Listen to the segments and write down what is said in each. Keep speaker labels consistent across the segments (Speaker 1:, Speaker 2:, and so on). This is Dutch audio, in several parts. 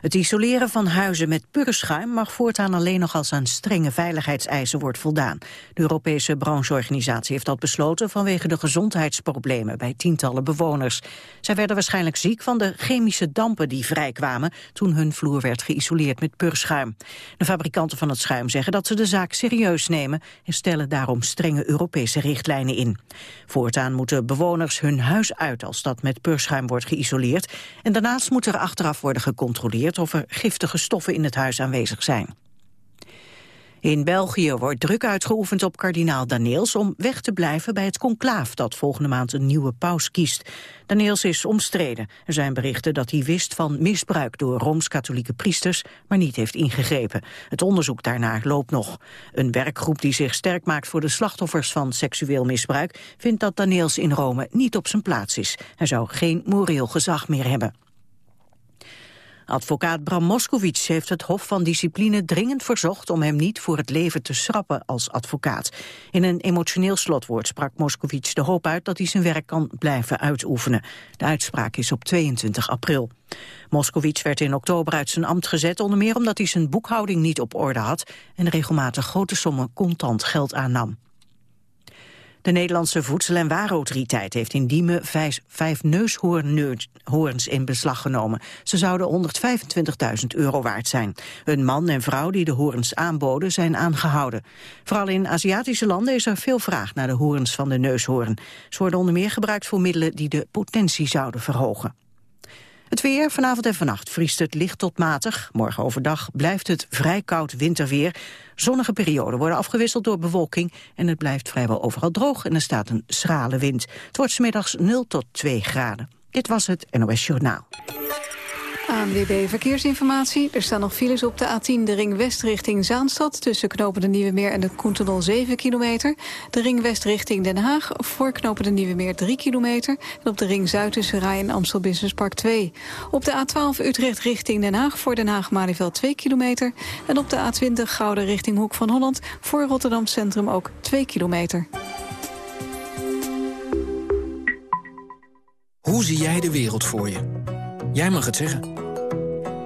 Speaker 1: Het isoleren van huizen met purreschuim mag voortaan alleen nog als aan strenge veiligheidseisen wordt voldaan. De Europese brancheorganisatie heeft dat besloten vanwege de gezondheidsproblemen bij tientallen bewoners. Zij werden waarschijnlijk ziek van de chemische dampen die vrijkwamen toen hun vloer werd geïsoleerd met purreschuim. De fabrikanten van het schuim zeggen dat ze de zaak serieus nemen en stellen daarom strenge Europese richtlijnen in. Voortaan moeten bewoners hun huis uit als dat met purreschuim wordt geïsoleerd en daarnaast moet er achteraf worden gecontroleerd gecontroleerd of er giftige stoffen in het huis aanwezig zijn. In België wordt druk uitgeoefend op kardinaal Daneels om weg te blijven bij het conclaaf dat volgende maand een nieuwe paus kiest. Daneels is omstreden. Er zijn berichten dat hij wist van misbruik door Rooms-katholieke priesters, maar niet heeft ingegrepen. Het onderzoek daarnaar loopt nog. Een werkgroep die zich sterk maakt voor de slachtoffers van seksueel misbruik vindt dat Daneels in Rome niet op zijn plaats is. Hij zou geen moreel gezag meer hebben. Advocaat Bram Moskowitz heeft het Hof van Discipline dringend verzocht om hem niet voor het leven te schrappen als advocaat. In een emotioneel slotwoord sprak Moskowitz de hoop uit dat hij zijn werk kan blijven uitoefenen. De uitspraak is op 22 april. Moskowitz werd in oktober uit zijn ambt gezet, onder meer omdat hij zijn boekhouding niet op orde had en regelmatig grote sommen contant geld aannam. De Nederlandse Voedsel- en Warenautoriteit heeft in Diemen vijf, vijf neushoorns in beslag genomen. Ze zouden 125.000 euro waard zijn. Een man en vrouw die de hoorns aanboden zijn aangehouden. Vooral in Aziatische landen is er veel vraag naar de hoorns van de neushoorn. Ze worden onder meer gebruikt voor middelen die de potentie zouden verhogen. Het weer, vanavond en vannacht vriest het licht tot matig. Morgen overdag blijft het vrij koud winterweer. Zonnige perioden worden afgewisseld door bewolking... en het blijft vrijwel overal droog en er staat een schrale wind. Het wordt smiddags 0 tot 2 graden. Dit was het NOS Journaal.
Speaker 2: ANWB Verkeersinformatie. Er staan nog files op de A10, de ring west richting Zaanstad... tussen knopen de Nieuwe Meer en de Koentenol 7 kilometer. De ring west richting Den Haag, voor knopen de Nieuwe Meer 3 kilometer. En op de ring zuid tussen Rai en Amstel Business Park 2. Op de A12 Utrecht richting Den Haag, voor Den Haag-Malieveld 2 kilometer. En op de A20 Gouden richting Hoek van Holland... voor Rotterdam Centrum ook 2 kilometer.
Speaker 3: Hoe zie jij de wereld voor je? Jij mag het zeggen.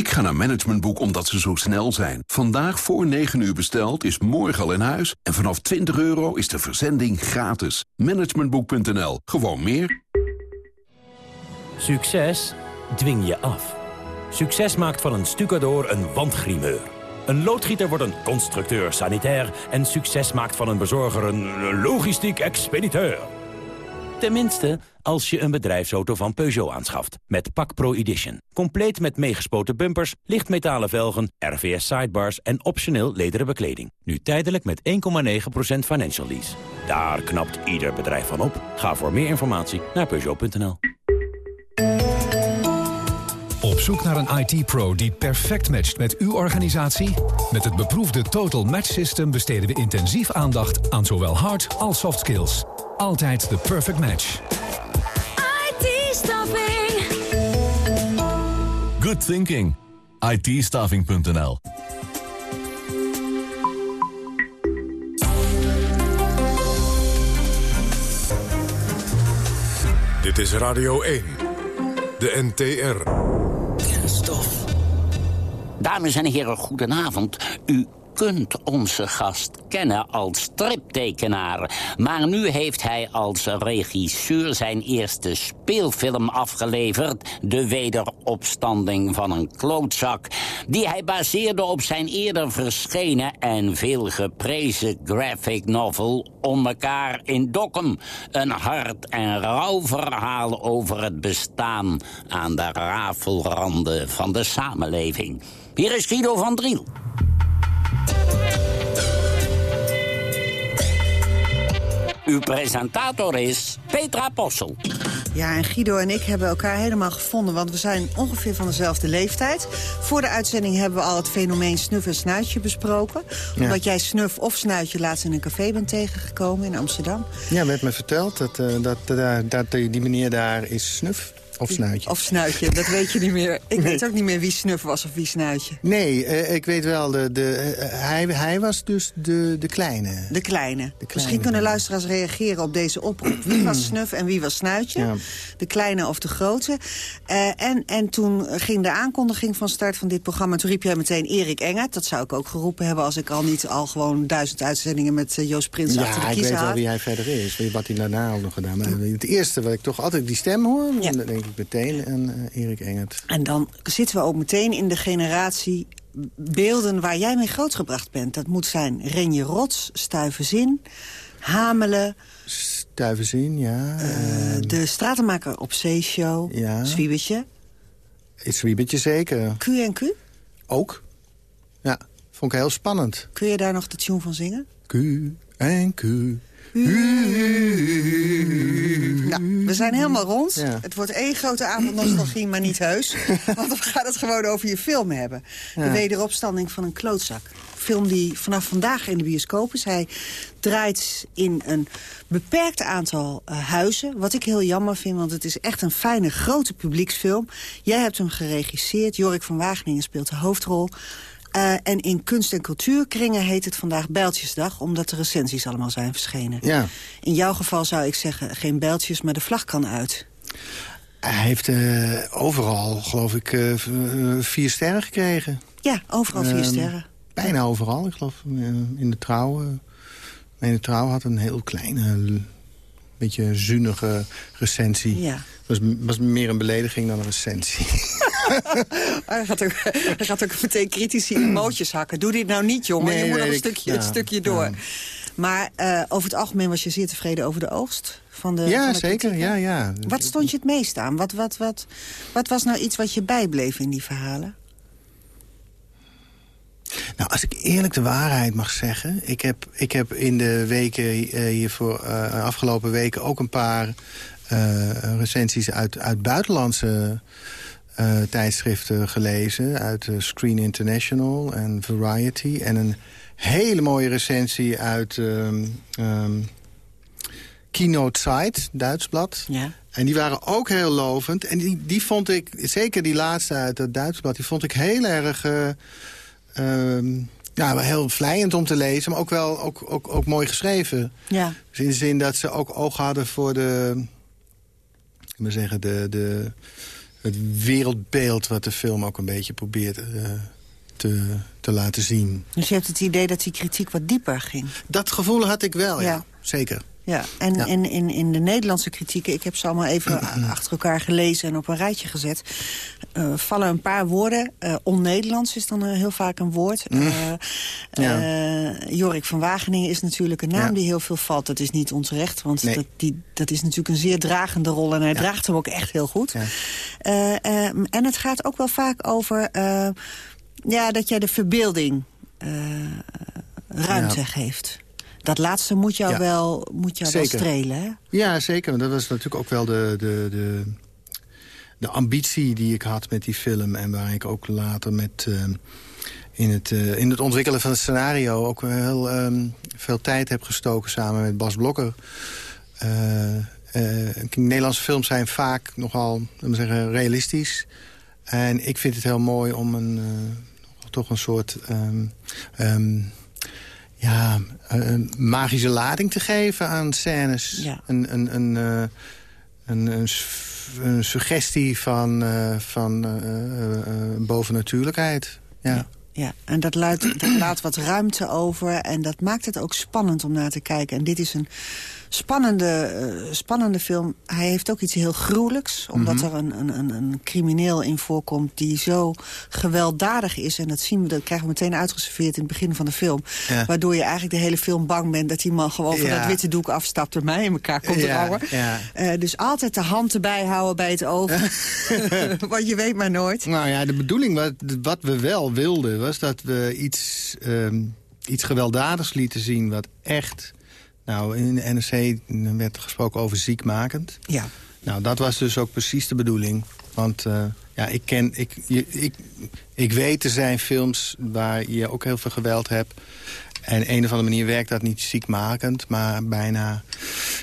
Speaker 4: Ik ga naar Managementboek omdat ze zo snel zijn. Vandaag voor 9 uur besteld is morgen al in huis. En vanaf 20 euro is de verzending gratis. Managementboek.nl. Gewoon meer.
Speaker 5: Succes dwing je af. Succes maakt van een stucador een wandgrimeur. Een loodgieter wordt een constructeur sanitair. En succes maakt van een bezorger een logistiek expediteur. Tenminste, als je een bedrijfsauto van Peugeot aanschaft. Met Pak Pro Edition. Compleet met meegespoten bumpers, lichtmetalen velgen, RVS sidebars en optioneel lederen bekleding. Nu tijdelijk met 1,9% financial lease. Daar knapt ieder bedrijf van op. Ga voor meer informatie naar Peugeot.nl.
Speaker 6: Op zoek naar een IT-pro die perfect matcht met uw organisatie? Met het beproefde Total Match System besteden we intensief aandacht aan zowel hard als soft skills. Altijd de perfect match.
Speaker 7: IT-staffing.
Speaker 8: Good thinking. it
Speaker 9: Dit is Radio 1. De NTR.
Speaker 10: Kenstof. Dames en heren, goedenavond. U kunt onze gast kennen als striptekenaar. Maar nu heeft hij als regisseur zijn eerste speelfilm afgeleverd... De Wederopstanding van een klootzak... die hij baseerde op zijn eerder verschenen en veel geprezen graphic novel... Om elkaar in Dokkum. Een hard en rauw verhaal over het bestaan... aan de rafelranden van de samenleving. Hier is Guido van Driel. Uw presentator is Petra Possel.
Speaker 7: Ja, en Guido en ik hebben elkaar helemaal gevonden... want we zijn ongeveer van dezelfde leeftijd. Voor de uitzending hebben we al het fenomeen snuf en snuitje besproken.
Speaker 11: Ja.
Speaker 7: Omdat jij snuf of snuitje laatst in een café bent tegengekomen in Amsterdam.
Speaker 11: Ja, werd me verteld dat, eh, dat, dat, dat die meneer daar is snuf of snuitje.
Speaker 7: Of snuitje, dat weet je niet meer. Ik weet ook niet meer wie snuf was of wie snuitje.
Speaker 11: Nee, eh, ik weet wel, de, de, eh, hij, hij was dus de, de kleine.
Speaker 7: De kleine. Misschien kunnen luisteraars reageren op deze oproep. Wie was snuf en wie was snuitje?
Speaker 11: Ja.
Speaker 7: De kleine of de grote? Eh, en, en toen ging de aankondiging van start van dit programma. Toen riep jij meteen Erik Engert. Dat zou ik ook geroepen hebben... als ik al niet al gewoon duizend uitzendingen met Joost Prins achter de
Speaker 11: Ja, ik weet wel
Speaker 7: had.
Speaker 11: wie hij verder is. Wat hij daarna al nog gedaan. Maar het eerste wat ik toch altijd die stem hoor... dan denk ik meteen aan eh, Erik Engert.
Speaker 7: En dan zitten we ook meteen in de generatie beelden waar jij mee grootgebracht bent. Dat moet zijn Renje Rots, Stuiverzin, Hamelen...
Speaker 11: Stuiverzin, ja.
Speaker 7: eh, de Stratenmaker op Zeeshow,
Speaker 11: Ja.
Speaker 7: Zwiebertje,
Speaker 11: Het Zwiebetje zeker.
Speaker 7: Q&Q.
Speaker 11: Ook. Ja, vond ik heel spannend.
Speaker 7: Kun je daar nog de tune van zingen?
Speaker 11: Q en Q.
Speaker 7: Nou, we zijn helemaal rond.
Speaker 11: Ja.
Speaker 7: Het wordt één grote avond nostalgie, maar niet heus. Want we gaan het gewoon over je film hebben. De wederopstanding van een klootzak. Film die vanaf vandaag in de bioscoop is. Hij draait in een beperkt aantal eh, huizen. Wat ik heel jammer vind, want het is echt een fijne, grote publieksfilm. Jij hebt hem geregisseerd. Jorik van Wageningen speelt de hoofdrol. Eh, en in kunst- en cultuurkringen heet het vandaag Bijltjesdag... omdat de recensies allemaal zijn verschenen.
Speaker 11: Ja.
Speaker 7: In jouw geval zou ik zeggen, geen bijltjes, maar de vlag kan uit.
Speaker 11: Hij heeft eh, overal, geloof ik, eh, vier sterren gekregen.
Speaker 7: Ja, overal vier
Speaker 11: Ehm,
Speaker 7: sterren.
Speaker 11: Bijna overal. Ik geloof in de trouw. nee, de trouw had een heel kleine, beetje zunnige recensie.
Speaker 7: Ja.
Speaker 11: Was, was meer een belediging dan een recensie.
Speaker 7: Hij gaat, ook, hij gaat ook meteen critici emoties hakken. Doe dit nou niet, jongen.
Speaker 11: Nee,
Speaker 7: je moet nog een stukje,
Speaker 11: Ja,
Speaker 7: het stukje door.
Speaker 11: ja.
Speaker 7: Maar eh, over het algemeen was je zeer tevreden over de oogst? Van de,
Speaker 11: ja,
Speaker 7: van de
Speaker 11: zeker. Ja, ja.
Speaker 7: Wat stond je het meest aan? Wat, wat, wat, wat was nou iets wat je bijbleef in die verhalen?
Speaker 11: Nou, als ik eerlijk de waarheid mag zeggen... ik heb, ik heb in de weken eh, hiervoor, eh, afgelopen weken ook een paar recensies uit, uit buitenlandse eh, tijdschriften gelezen. Uit eh, Screen International en Variety. En een hele mooie recensie uit ehm ehm, Keynote Site, Duits blad.
Speaker 7: Ja.
Speaker 11: En die waren ook heel lovend. En die, die vond ik, zeker die laatste uit het Duits blad... die vond ik heel erg... eh, ehm, ja, wel heel vlijend om te lezen, maar ook wel ook, ook, ook mooi geschreven.
Speaker 7: Ja.
Speaker 11: Dus in de zin dat ze ook oog hadden voor de... moet zeggen, de, de, het wereldbeeld wat de film ook een beetje probeert eh, te, te laten zien.
Speaker 7: Dus je hebt het idee dat die kritiek wat dieper ging?
Speaker 11: Dat gevoel had ik wel, ja.
Speaker 7: Ja.
Speaker 11: Zeker.
Speaker 7: Ja, en
Speaker 11: Ja.
Speaker 7: In, in, in de Nederlandse kritieken, ik heb ze allemaal even achter elkaar gelezen en op een rijtje gezet, eh, vallen een paar woorden. Eh On-Nederlands is dan eh, heel vaak een woord. Eh, Jorik van Wageningen is natuurlijk een naam
Speaker 11: Ja.
Speaker 7: die heel veel valt. Dat is niet onterecht, want
Speaker 11: Nee.
Speaker 7: dat, die, dat is natuurlijk een zeer dragende rol en hij draagt hem ook echt heel goed. En het gaat ook wel vaak over ja, dat jij de verbeelding ruimte
Speaker 11: Ja.
Speaker 7: geeft. Dat laatste moet jou
Speaker 11: Ja.
Speaker 7: wel, moet jou wel strelen, hè?
Speaker 11: Ja, zeker. Dat was natuurlijk ook wel de, de, de, de ambitie die ik had met die film. En waar ik ook later met... eh, in, het, eh, in het ontwikkelen van het scenario ook heel ehm, veel tijd heb gestoken samen met Bas Blokker. Eh, Nederlandse films zijn vaak nogal zeggen, realistisch. En ik vind het heel mooi om een, toch een soort... ehm, ehm, ja, een magische lading te geven aan scènes.
Speaker 7: Ja.
Speaker 11: Een, een, een, eh, een, een, suggestie van, eh, van eh, eh, eh, bovennatuurlijkheid. Ja.
Speaker 7: Ja, en dat, luidt, dat laat wat ruimte over en dat maakt het ook spannend om naar te kijken. En dit is een spannende, eh, spannende film. Hij heeft ook iets heel gruwelijks, omdat
Speaker 11: Mhm.
Speaker 7: er een, een, een, een crimineel in voorkomt... die zo gewelddadig is, en dat zien we, dat krijgen we meteen uitgeserveerd in het begin van de film.
Speaker 11: Ja.
Speaker 7: Waardoor je eigenlijk de hele film bang bent dat die man gewoon van
Speaker 11: Ja.
Speaker 7: dat witte doek afstapt... en mij in elkaar komt
Speaker 11: Ja,
Speaker 7: rouwen.
Speaker 11: ja.
Speaker 7: Eh, dus altijd de hand erbij houden bij het oog. Want je weet maar nooit.
Speaker 11: Nou ja, de bedoeling wat, wat we wel wilden... was dat we iets, ehm, iets gewelddadigs lieten zien wat echt... Nou, in de NRC werd gesproken over ziekmakend.
Speaker 7: Ja.
Speaker 11: Nou, dat was dus ook precies de bedoeling. Want uh, ja, ik, ken, ik, ik, ik weet, er zijn films waar je ook heel veel geweld hebt. En een of andere manier werkt dat niet ziekmakend, maar bijna...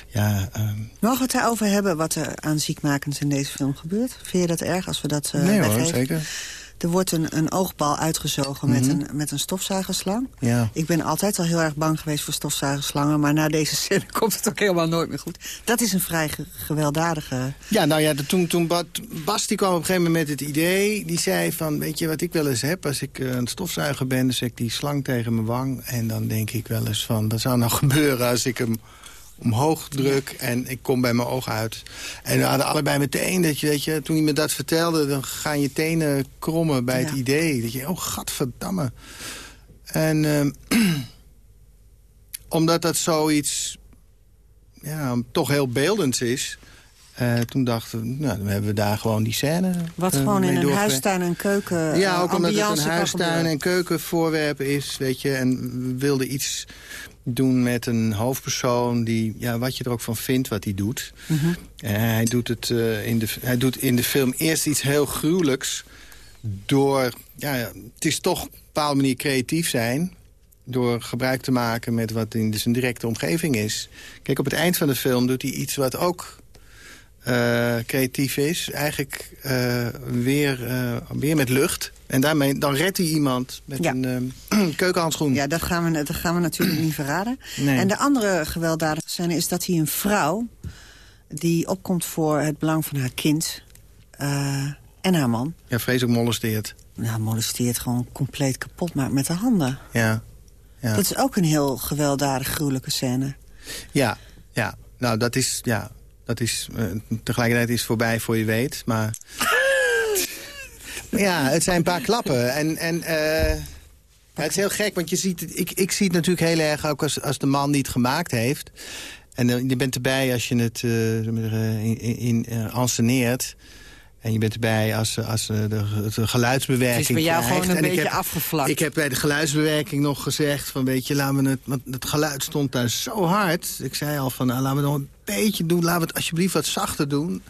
Speaker 11: Ja, um...
Speaker 7: Mogen we het daarover hebben wat er aan ziekmakend in deze film gebeurt? Vind je dat erg als we dat uh,
Speaker 11: Nee
Speaker 7: weggeven?
Speaker 11: hoor, zeker.
Speaker 7: Er wordt een, een oogbal uitgezogen met,
Speaker 11: Mhm.
Speaker 7: een, met een stofzuigerslang.
Speaker 11: Ja.
Speaker 7: Ik ben altijd al heel erg bang geweest voor stofzuigerslangen... maar na deze scène komt het ook helemaal nooit meer goed. Dat is een vrij ge- gewelddadige...
Speaker 11: Ja, nou ja, de- toen, toen Bas, Bas die kwam op een gegeven moment met het idee... die zei van, weet je wat ik wel eens heb... als ik eh, een stofzuiger ben, dan zet ik die slang tegen mijn wang... en dan denk ik wel eens van, wat zou nou gebeuren als ik hem omhoog druk... en ik kom bij mijn oog uit. En we hadden allebei meteen, dat je, weet je, toen hij me dat vertelde... dan gaan je tenen krommen bij het
Speaker 7: Ja.
Speaker 11: idee. Dat je, oh, gadverdamme. En ehm, omdat dat zoiets ja, toch heel beeldends is... eh, toen dachten we, nou, dan hebben we daar gewoon die scène
Speaker 7: Wat
Speaker 11: eh,
Speaker 7: gewoon in een huistuin en keuken
Speaker 11: Ja, ook omdat het een huistuin en keukenvoorwerp is, weet je. En we wilden iets doen met een hoofdpersoon die, ja, wat je er ook van vindt wat hij doet.
Speaker 7: Mhm.
Speaker 11: Eh, hij, doet het, eh, in de, hij doet in de film eerst iets heel gruwelijks door, ja, het is toch op een bepaalde manier creatief zijn door gebruik te maken met wat in zijn directe omgeving is. Kijk, op het eind van de film doet hij iets wat ook eh, creatief is. Eigenlijk weer, weer met lucht. En daarmee dan redt hij iemand met
Speaker 7: Ja.
Speaker 11: een eh, keukenhandschoen.
Speaker 7: Ja, dat gaan, we, dat gaan we natuurlijk niet verraden.
Speaker 11: Nee.
Speaker 7: En de andere gewelddadige scène is dat hij een vrouw... die opkomt voor het belang van haar kind eh, en haar man...
Speaker 11: Ja, vreselijk molesteert.
Speaker 7: nou, molesteert gewoon compleet kapot maakt met de handen.
Speaker 11: Ja. Ja.
Speaker 7: Dat is ook een heel gewelddadig, gruwelijke scène.
Speaker 11: Ja, ja. Nou, dat is, ja, dat is eh, tegelijkertijd is het voorbij voor je weet, maar... ja, het zijn een paar klappen. En, en eh, het is heel gek, want je ziet ik, ik zie het natuurlijk heel erg ook als, als de man die het gemaakt heeft. En je bent erbij als je het eh, in, in anceneert. En je bent erbij als, als de, de geluidsbewerking
Speaker 7: Het is bij jou
Speaker 11: krijgt.
Speaker 7: gewoon een
Speaker 11: En
Speaker 7: beetje
Speaker 11: heb-
Speaker 7: afgevlakt.
Speaker 11: Ik heb bij de geluidsbewerking nog gezegd van weet je, laten we het, want het geluid stond daar zo hard. Ik zei al van nou, laten we het nog een beetje doen, laten we het alsjeblieft wat zachter doen.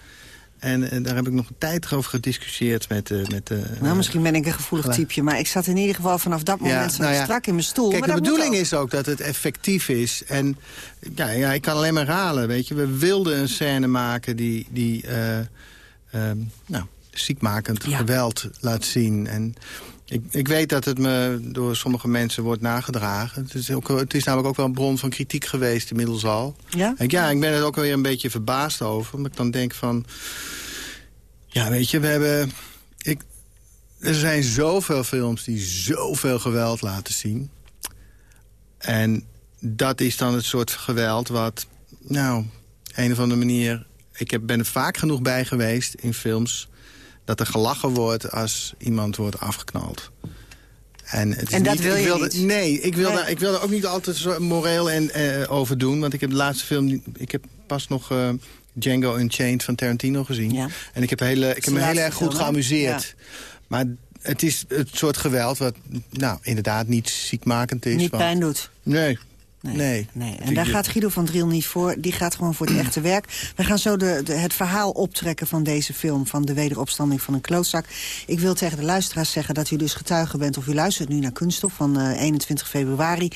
Speaker 11: En, eh, daar heb ik nog een tijd over gediscussieerd met... eh met eh,
Speaker 7: Nou, misschien ben ik een gevoelig
Speaker 11: Gelijk.
Speaker 7: typeje... maar ik zat in ieder geval vanaf dat moment
Speaker 11: Ja, nou ja.
Speaker 7: strak in mijn stoel.
Speaker 11: Kijk,
Speaker 7: maar
Speaker 11: de bedoeling
Speaker 7: ook.
Speaker 11: is ook dat het effectief is. En ja, ja, ik kan alleen maar herhalen, weet je. We wilden een scène maken die, die eh, ehm, nou, ziekmakend geweld laat zien. En ik, ik weet dat het me door sommige mensen wordt nagedragen. Het is, ook, het is namelijk ook wel een bron van kritiek geweest inmiddels al.
Speaker 7: Ja?
Speaker 11: En ja, ik ben er ook weer een beetje verbaasd over. Omdat ik dan denk van... Ja, weet je, we hebben... Ik, er zijn zoveel films die zoveel geweld laten zien. En dat is dan het soort geweld wat... Nou, een of andere manier... Ik heb, ben er vaak genoeg bij geweest in films... dat er gelachen wordt als iemand wordt afgeknald. En, het
Speaker 7: En dat
Speaker 11: niet,
Speaker 7: wil
Speaker 11: ik
Speaker 7: je
Speaker 11: wilde,
Speaker 7: niet?
Speaker 11: Nee, ik wil,
Speaker 7: Nee.
Speaker 11: Daar, ik wil er ook niet altijd zo moreel en, eh, over doen. Want ik heb de laatste film... Ik heb pas nog eh, Django Unchained van Tarantino gezien.
Speaker 7: Ja.
Speaker 11: En ik heb, hele, ik heb me heel erg goed
Speaker 7: film,
Speaker 11: geamuseerd. Maar het is het soort geweld wat nou, inderdaad niet ziekmakend is.
Speaker 7: Niet
Speaker 11: want-
Speaker 7: pijn doet.
Speaker 11: Nee.
Speaker 7: Nee.
Speaker 11: Nee.
Speaker 7: nee. En daar gaat Guido van Driel niet voor. Die gaat gewoon voor het echte werk. We gaan zo de, de, het verhaal optrekken van deze film... van de wederopstanding van een klootzak. Ik wil tegen de luisteraars zeggen dat u dus getuige bent... of u luistert nu naar Kunststof van eh, 21 februari.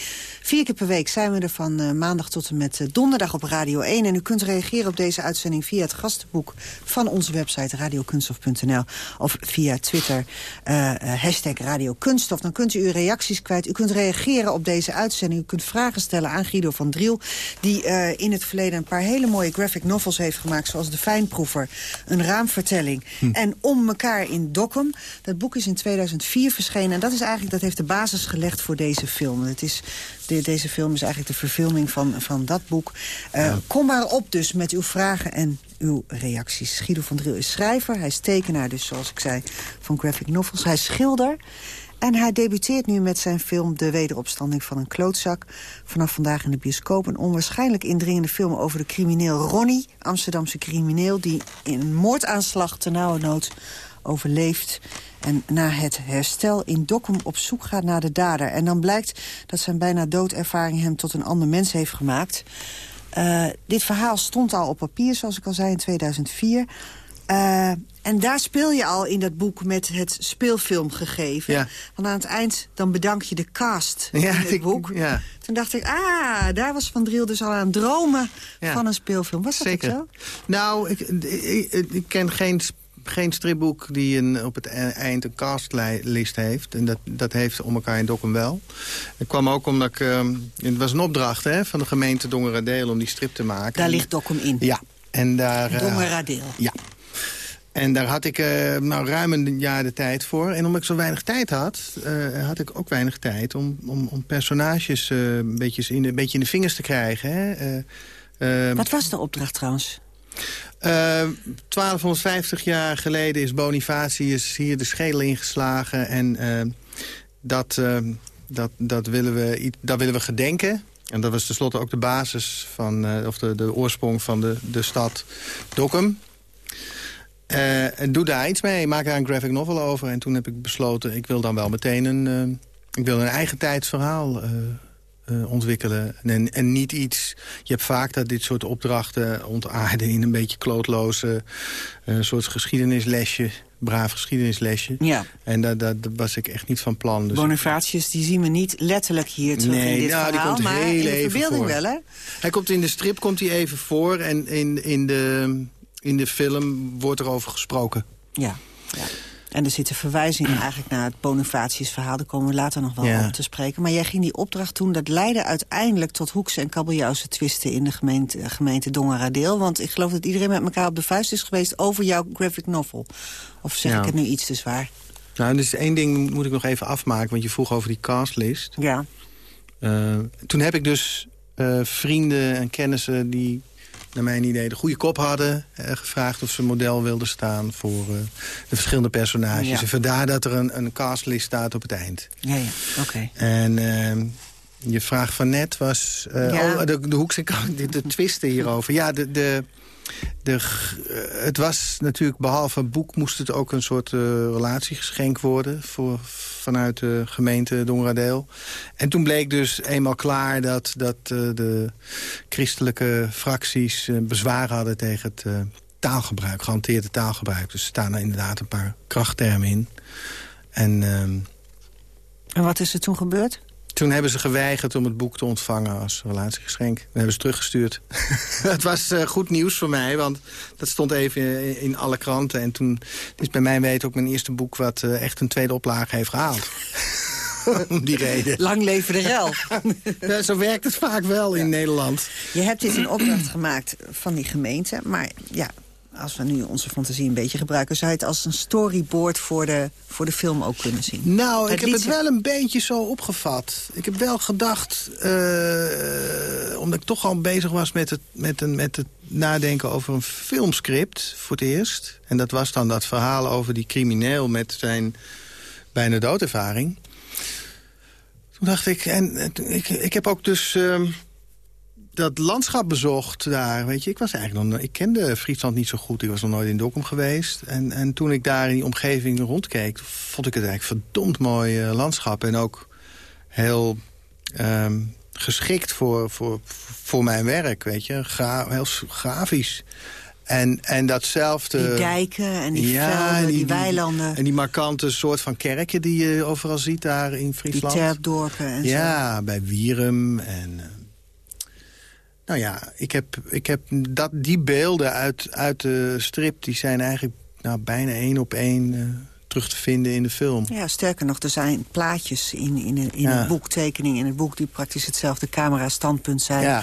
Speaker 7: Vier keer per week zijn we er van eh, maandag tot en met eh, donderdag op Radio 1. En u kunt reageren op deze uitzending via het gastenboek... van onze website radiokunststof.nl of via Twitter eh, eh, hashtag Radio Kunststof. Dan kunt u uw reacties kwijt. U kunt reageren op deze uitzending. U kunt vragen stellen aan Guido van Driel... die eh, in het verleden een paar hele mooie graphic novels heeft gemaakt... zoals De Fijnproever, Een Raamvertelling en Om elkaar in Dokkum. Dat boek is in 2004 verschenen en dat, is eigenlijk, dat heeft de basis gelegd voor deze film. Het is, de, deze film is eigenlijk de verfilming van, van dat boek. Eh, Kom maar op dus met uw vragen en uw reacties. Guido van Driel is schrijver, hij is tekenaar dus zoals ik zei van graphic novels. Hij is schilder en hij debuteert nu met zijn film De Wederopstanding van een Klootzak. Vanaf vandaag in de bioscoop een onwaarschijnlijk indringende film over de crimineel Ronnie. Amsterdamse crimineel die in een moordaanslag nood overleeft. En na het herstel in Dokkum op zoek gaat naar de dader. En dan blijkt dat zijn bijna doodervaring hem tot een ander mens heeft gemaakt. Eh, dit verhaal stond al op papier, zoals ik al zei, in 2004. Uh, en daar speel je al in dat boek met het speelfilmgegeven.
Speaker 11: Ja.
Speaker 7: Want aan het eind dan bedank je de cast
Speaker 11: Ja,
Speaker 7: in het
Speaker 11: ik-
Speaker 7: boek.
Speaker 11: ja.
Speaker 7: Toen dacht ik, ah, daar was Van Driel dus al aan dromen van een speelfilm. Was dat
Speaker 11: Zeker.
Speaker 7: zo?
Speaker 11: Nou, ik, ik, ik ken geen, geen stripboek die een, op het e- eind een castlist heeft. En dat, dat heeft Om elkaar in Dokkum wel. Het kwam ook omdat ik... ehm, het was een opdracht hè, van de gemeente Dongeradeel om die strip te maken.
Speaker 7: Daar ligt Dokkum in.
Speaker 11: Ja. En daar... eh,
Speaker 7: Dongeradeel.
Speaker 11: ja. En daar had ik eh, nou, ruim een jaar de tijd voor. En omdat ik zo weinig tijd had, eh, had ik ook weinig tijd... om, om, om personages eh, een, beetje in de, een beetje in de vingers te krijgen. Hè. Eh, eh,
Speaker 7: Wat was de opdracht trouwens?
Speaker 11: eh, 1250 jaar geleden is Bonifatius hier de schedel ingeslagen. En eh, dat, eh, dat, dat, willen we, dat willen we gedenken. En dat was tenslotte ook de basis van, eh, of de, de oorsprong van de, de stad Dokkum. En doe daar iets mee, maak daar een graphic novel over. En toen heb ik besloten, ik wil dan wel meteen een, eh, ik wil een eigen tijdsverhaal eh, ontwikkelen. En, en niet iets... Je hebt vaak dat dit soort opdrachten ontaarden in een beetje klootloze... soort geschiedenislesje, braaf geschiedenislesje.
Speaker 7: Ja.
Speaker 11: En daar daar daar was ik echt niet van plan. Dus
Speaker 7: Bonifatius, die zien we niet letterlijk hier terug
Speaker 11: Nee,
Speaker 7: in dit
Speaker 11: nou, die
Speaker 7: verhaal.
Speaker 11: komt
Speaker 7: maar
Speaker 11: heel
Speaker 7: in de
Speaker 11: even
Speaker 7: verbeelding wel, hè?
Speaker 11: Hij komt in de strip komt hij even voor en in, in, de, in de film wordt er over gesproken.
Speaker 7: Ja. ja. En er zitten verwijzingen eigenlijk naar het Bonifatius-verhaal. Daar komen we later nog wel
Speaker 11: Ja.
Speaker 7: op te spreken. Maar jij ging die opdracht toen, dat leidde uiteindelijk tot hoekse en kabeljauwse twisten in de gemeente, gemeente Dongeradeel. Want ik geloof dat iedereen met elkaar op de vuist is geweest over jouw graphic novel. Of zeg
Speaker 11: Ja.
Speaker 7: ik het nu iets te zwaar?
Speaker 11: Nou, dus één ding moet ik nog even afmaken, want je vroeg over die castlist.
Speaker 7: Ja.
Speaker 11: Eh, toen heb ik dus eh, vrienden en kennissen die naar mijn idee de goede kop hadden... eh, gevraagd of ze model wilden staan voor eh, de verschillende personages.
Speaker 7: Ja.
Speaker 11: En vandaar dat er een, een castlist staat op het eind.
Speaker 7: Ja, ja, oké.
Speaker 11: En ehm, je vraag van net was... eh,
Speaker 7: Ja.
Speaker 11: oh, de, de hoekse kant, de, de twisten hierover. Ja, de, de, de, eh, het was natuurlijk, behalve een boek... moest het ook een soort eh, relatiegeschenk worden... Voor, vanuit de gemeente Dongeradeel. En toen bleek dus eenmaal klaar dat, dat eh, de christelijke fracties... bezwaar hadden tegen het taalgebruik, gehanteerde taalgebruik. Dus er staan er inderdaad een paar krachttermen in. En... ehm,
Speaker 7: En wat is er toen gebeurd?
Speaker 11: Toen hebben ze geweigerd om het boek te ontvangen als relatiegeschenk. Dan hebben ze teruggestuurd. het was eh, goed nieuws voor mij, want dat stond even in, in alle kranten. En toen is bij mij weten ook mijn eerste boek... wat eh, echt een tweede oplage heeft gehaald. om die reden.
Speaker 7: Lang leven de rel.
Speaker 11: Ja, zo werkt het vaak wel in Nederland.
Speaker 7: Je hebt dit in opdracht gemaakt van die gemeente. Maar ja, als we nu onze fantasie een beetje gebruiken... zou je het als een storyboard voor de, voor de film ook kunnen zien.
Speaker 11: Nou,
Speaker 7: Het
Speaker 11: ik heb het wel een beetje zo opgevat. Ik heb wel gedacht, eh, omdat ik toch al bezig was met het, met, een, met het nadenken over een filmscript voor het eerst. En dat was dan dat verhaal over die crimineel met zijn bijna doodervaring. Toen dacht ik, en eh, ik, ik heb ook dus ehm, dat landschap bezocht daar. Weet je, ik was eigenlijk nog, no- ik kende Friesland niet zo goed. Ik was nog nooit in Dokkum geweest. En, en toen ik daar in die omgeving rondkeek, vond ik het eigenlijk verdomd mooi eh, landschap. En ook heel ehm, geschikt voor, voor, voor mijn werk, weet je. Gra heel grafisch. En, en datzelfde...
Speaker 7: Die dijken en die
Speaker 11: Ja,
Speaker 7: velden, die,
Speaker 11: die- die-
Speaker 7: weilanden,
Speaker 11: En die markante soort van kerken die je overal ziet daar in
Speaker 7: die
Speaker 11: Friesland.
Speaker 7: terpdorpen en zo.
Speaker 11: Ja, bij Wierum. En, eh, nou ja, ik heb, ik heb dat, die beelden uit, uit de strip... die zijn eigenlijk nou, bijna één op één eh, terug te vinden in de film.
Speaker 7: Ja, sterker nog, er zijn plaatjes in, in, in
Speaker 11: Ja.
Speaker 7: het boek, tekeningen in het boek... die praktisch hetzelfde camera-standpunt zijn
Speaker 11: Ja.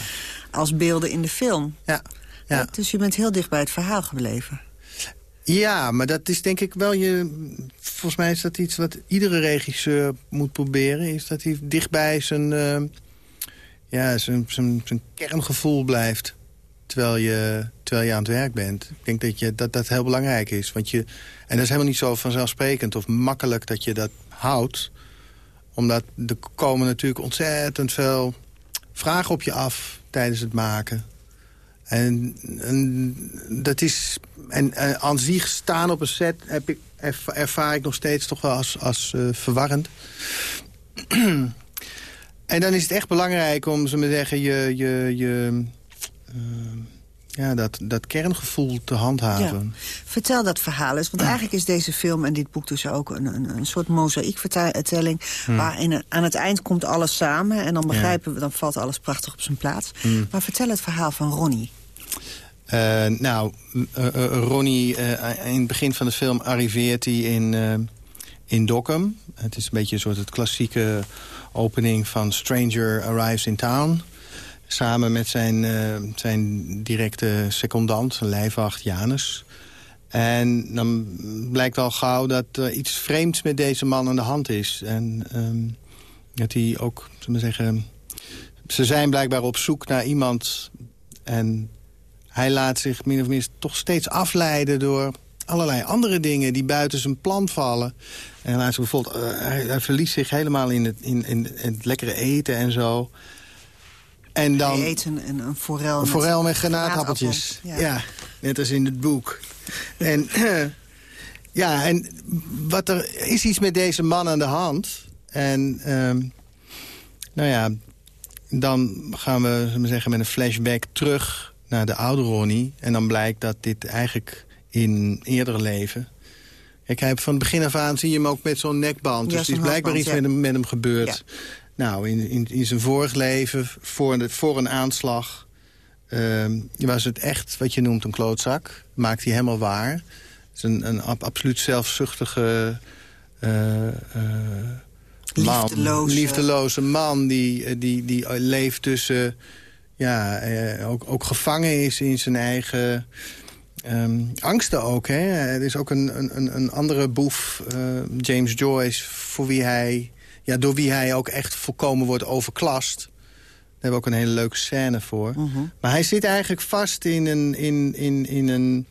Speaker 7: als beelden in de film.
Speaker 11: Ja, ja.
Speaker 7: Dus je bent heel dicht bij het verhaal gebleven.
Speaker 11: ja, maar dat is denk ik wel je... Volgens mij is dat iets wat iedere regisseur moet proberen. Is dat hij dichtbij zijn, eh, ja, zijn, kerngevoel blijft. Terwijl je, terwijl je aan het werk bent. Ik denk dat, je, dat dat heel belangrijk is. Want je, en dat is helemaal niet zo vanzelfsprekend of makkelijk dat je dat houdt. Omdat er komen natuurlijk ontzettend veel vragen op je af tijdens het maken. En, en dat is. En, en aan staan op een set heb ik, erv- ervaar ik nog steeds toch wel als, als eh, verwarrend. en dan is het echt belangrijk om, ze maar zeggen, je, je, je, ja, dat, dat kerngevoel te handhaven.
Speaker 7: Vertel dat verhaal eens, want eigenlijk is deze film en dit boek dus ook een, een, een soort mozaïekvertelling... Hmm. waarin aan het eind komt alles samen en dan begrijpen we, dan valt alles prachtig op zijn plaats. Hmm. Maar vertel het verhaal van Ronnie.
Speaker 11: Uh, nou, uh, uh, Ronnie, in het begin van de film arriveert hij in, in Dockham. Het is een beetje een soort het klassieke opening van Stranger Arrives in Town... Samen met zijn, uh, zijn directe secondant, lijfwacht Janus. En dan blijkt al gauw dat er iets vreemds met deze man aan de hand is. En um, dat hij ook, zullen we zeggen... Ze zijn blijkbaar op zoek naar iemand. En hij laat zich min of meer toch steeds afleiden door allerlei andere dingen die buiten zijn plan vallen. En hij, bijvoorbeeld, uh, hij, hij, verliest zich helemaal in het, in, in het lekkere eten en zo.
Speaker 7: En dan, eet een, een, een forel,
Speaker 11: een forel met, met granaatappeltjes. Ja. net als in het boek. en, ja, en wat er is iets met deze man aan de hand. En uh, nou ja, dan gaan we, we zeggen, met een flashback terug naar de oude Ronnie. En dan blijkt dat dit eigenlijk in eerder leven... Kijk, hij, van het begin af aan zie je hem ook met zo'n nekband. dus er is blijkbaar iets met, hem, met hem gebeurd. Nou, in, in, in zijn vorig leven, voor, de, voor een aanslag... Uh, was het echt wat je noemt een klootzak. Maakt hij helemaal waar. Het is een, een absoluut zelfzuchtige... Uh, uh, man,
Speaker 7: liefdeloze.
Speaker 11: liefdeloze man die, eh, die, die leeft tussen... Ja, ook, ook gevangen is in zijn eigen... Um, angsten ook. Hè? Er is ook een, een, een andere boef, James Joyce... voor wie hij ja, door wie hij ook echt volkomen wordt overklast. Daar hebben we ook een hele leuke scène voor. Mhm. Maar hij zit eigenlijk vast in een... In, in, in een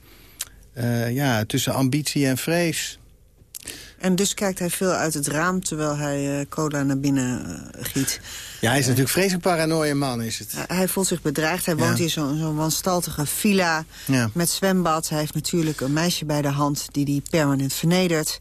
Speaker 11: uh, ja, tussen ambitie en vrees.
Speaker 7: En dus kijkt hij veel uit het raam terwijl hij uh, cola naar binnen uh, giet.
Speaker 11: Ja, hij is natuurlijk vreselijk paranoia man, is het.
Speaker 7: hij voelt zich bedreigd. Hij woont in zo'n zo wanstaltige villa met zwembad. Hij heeft natuurlijk een meisje bij de hand die hij permanent vernedert.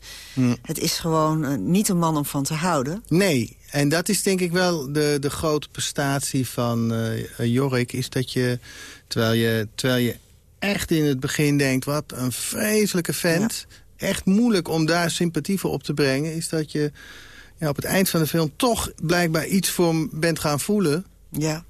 Speaker 7: Het is gewoon uh, niet een man om van te houden.
Speaker 11: Nee, en dat is denk ik wel de, de grote prestatie van Jorik... is dat je terwijl, je, terwijl je echt in het begin denkt... wat een vreselijke vent echt moeilijk om daar sympathie voor op te brengen... is dat je ja, op het eind van de film toch blijkbaar iets voor hem bent gaan voelen.
Speaker 7: Ja.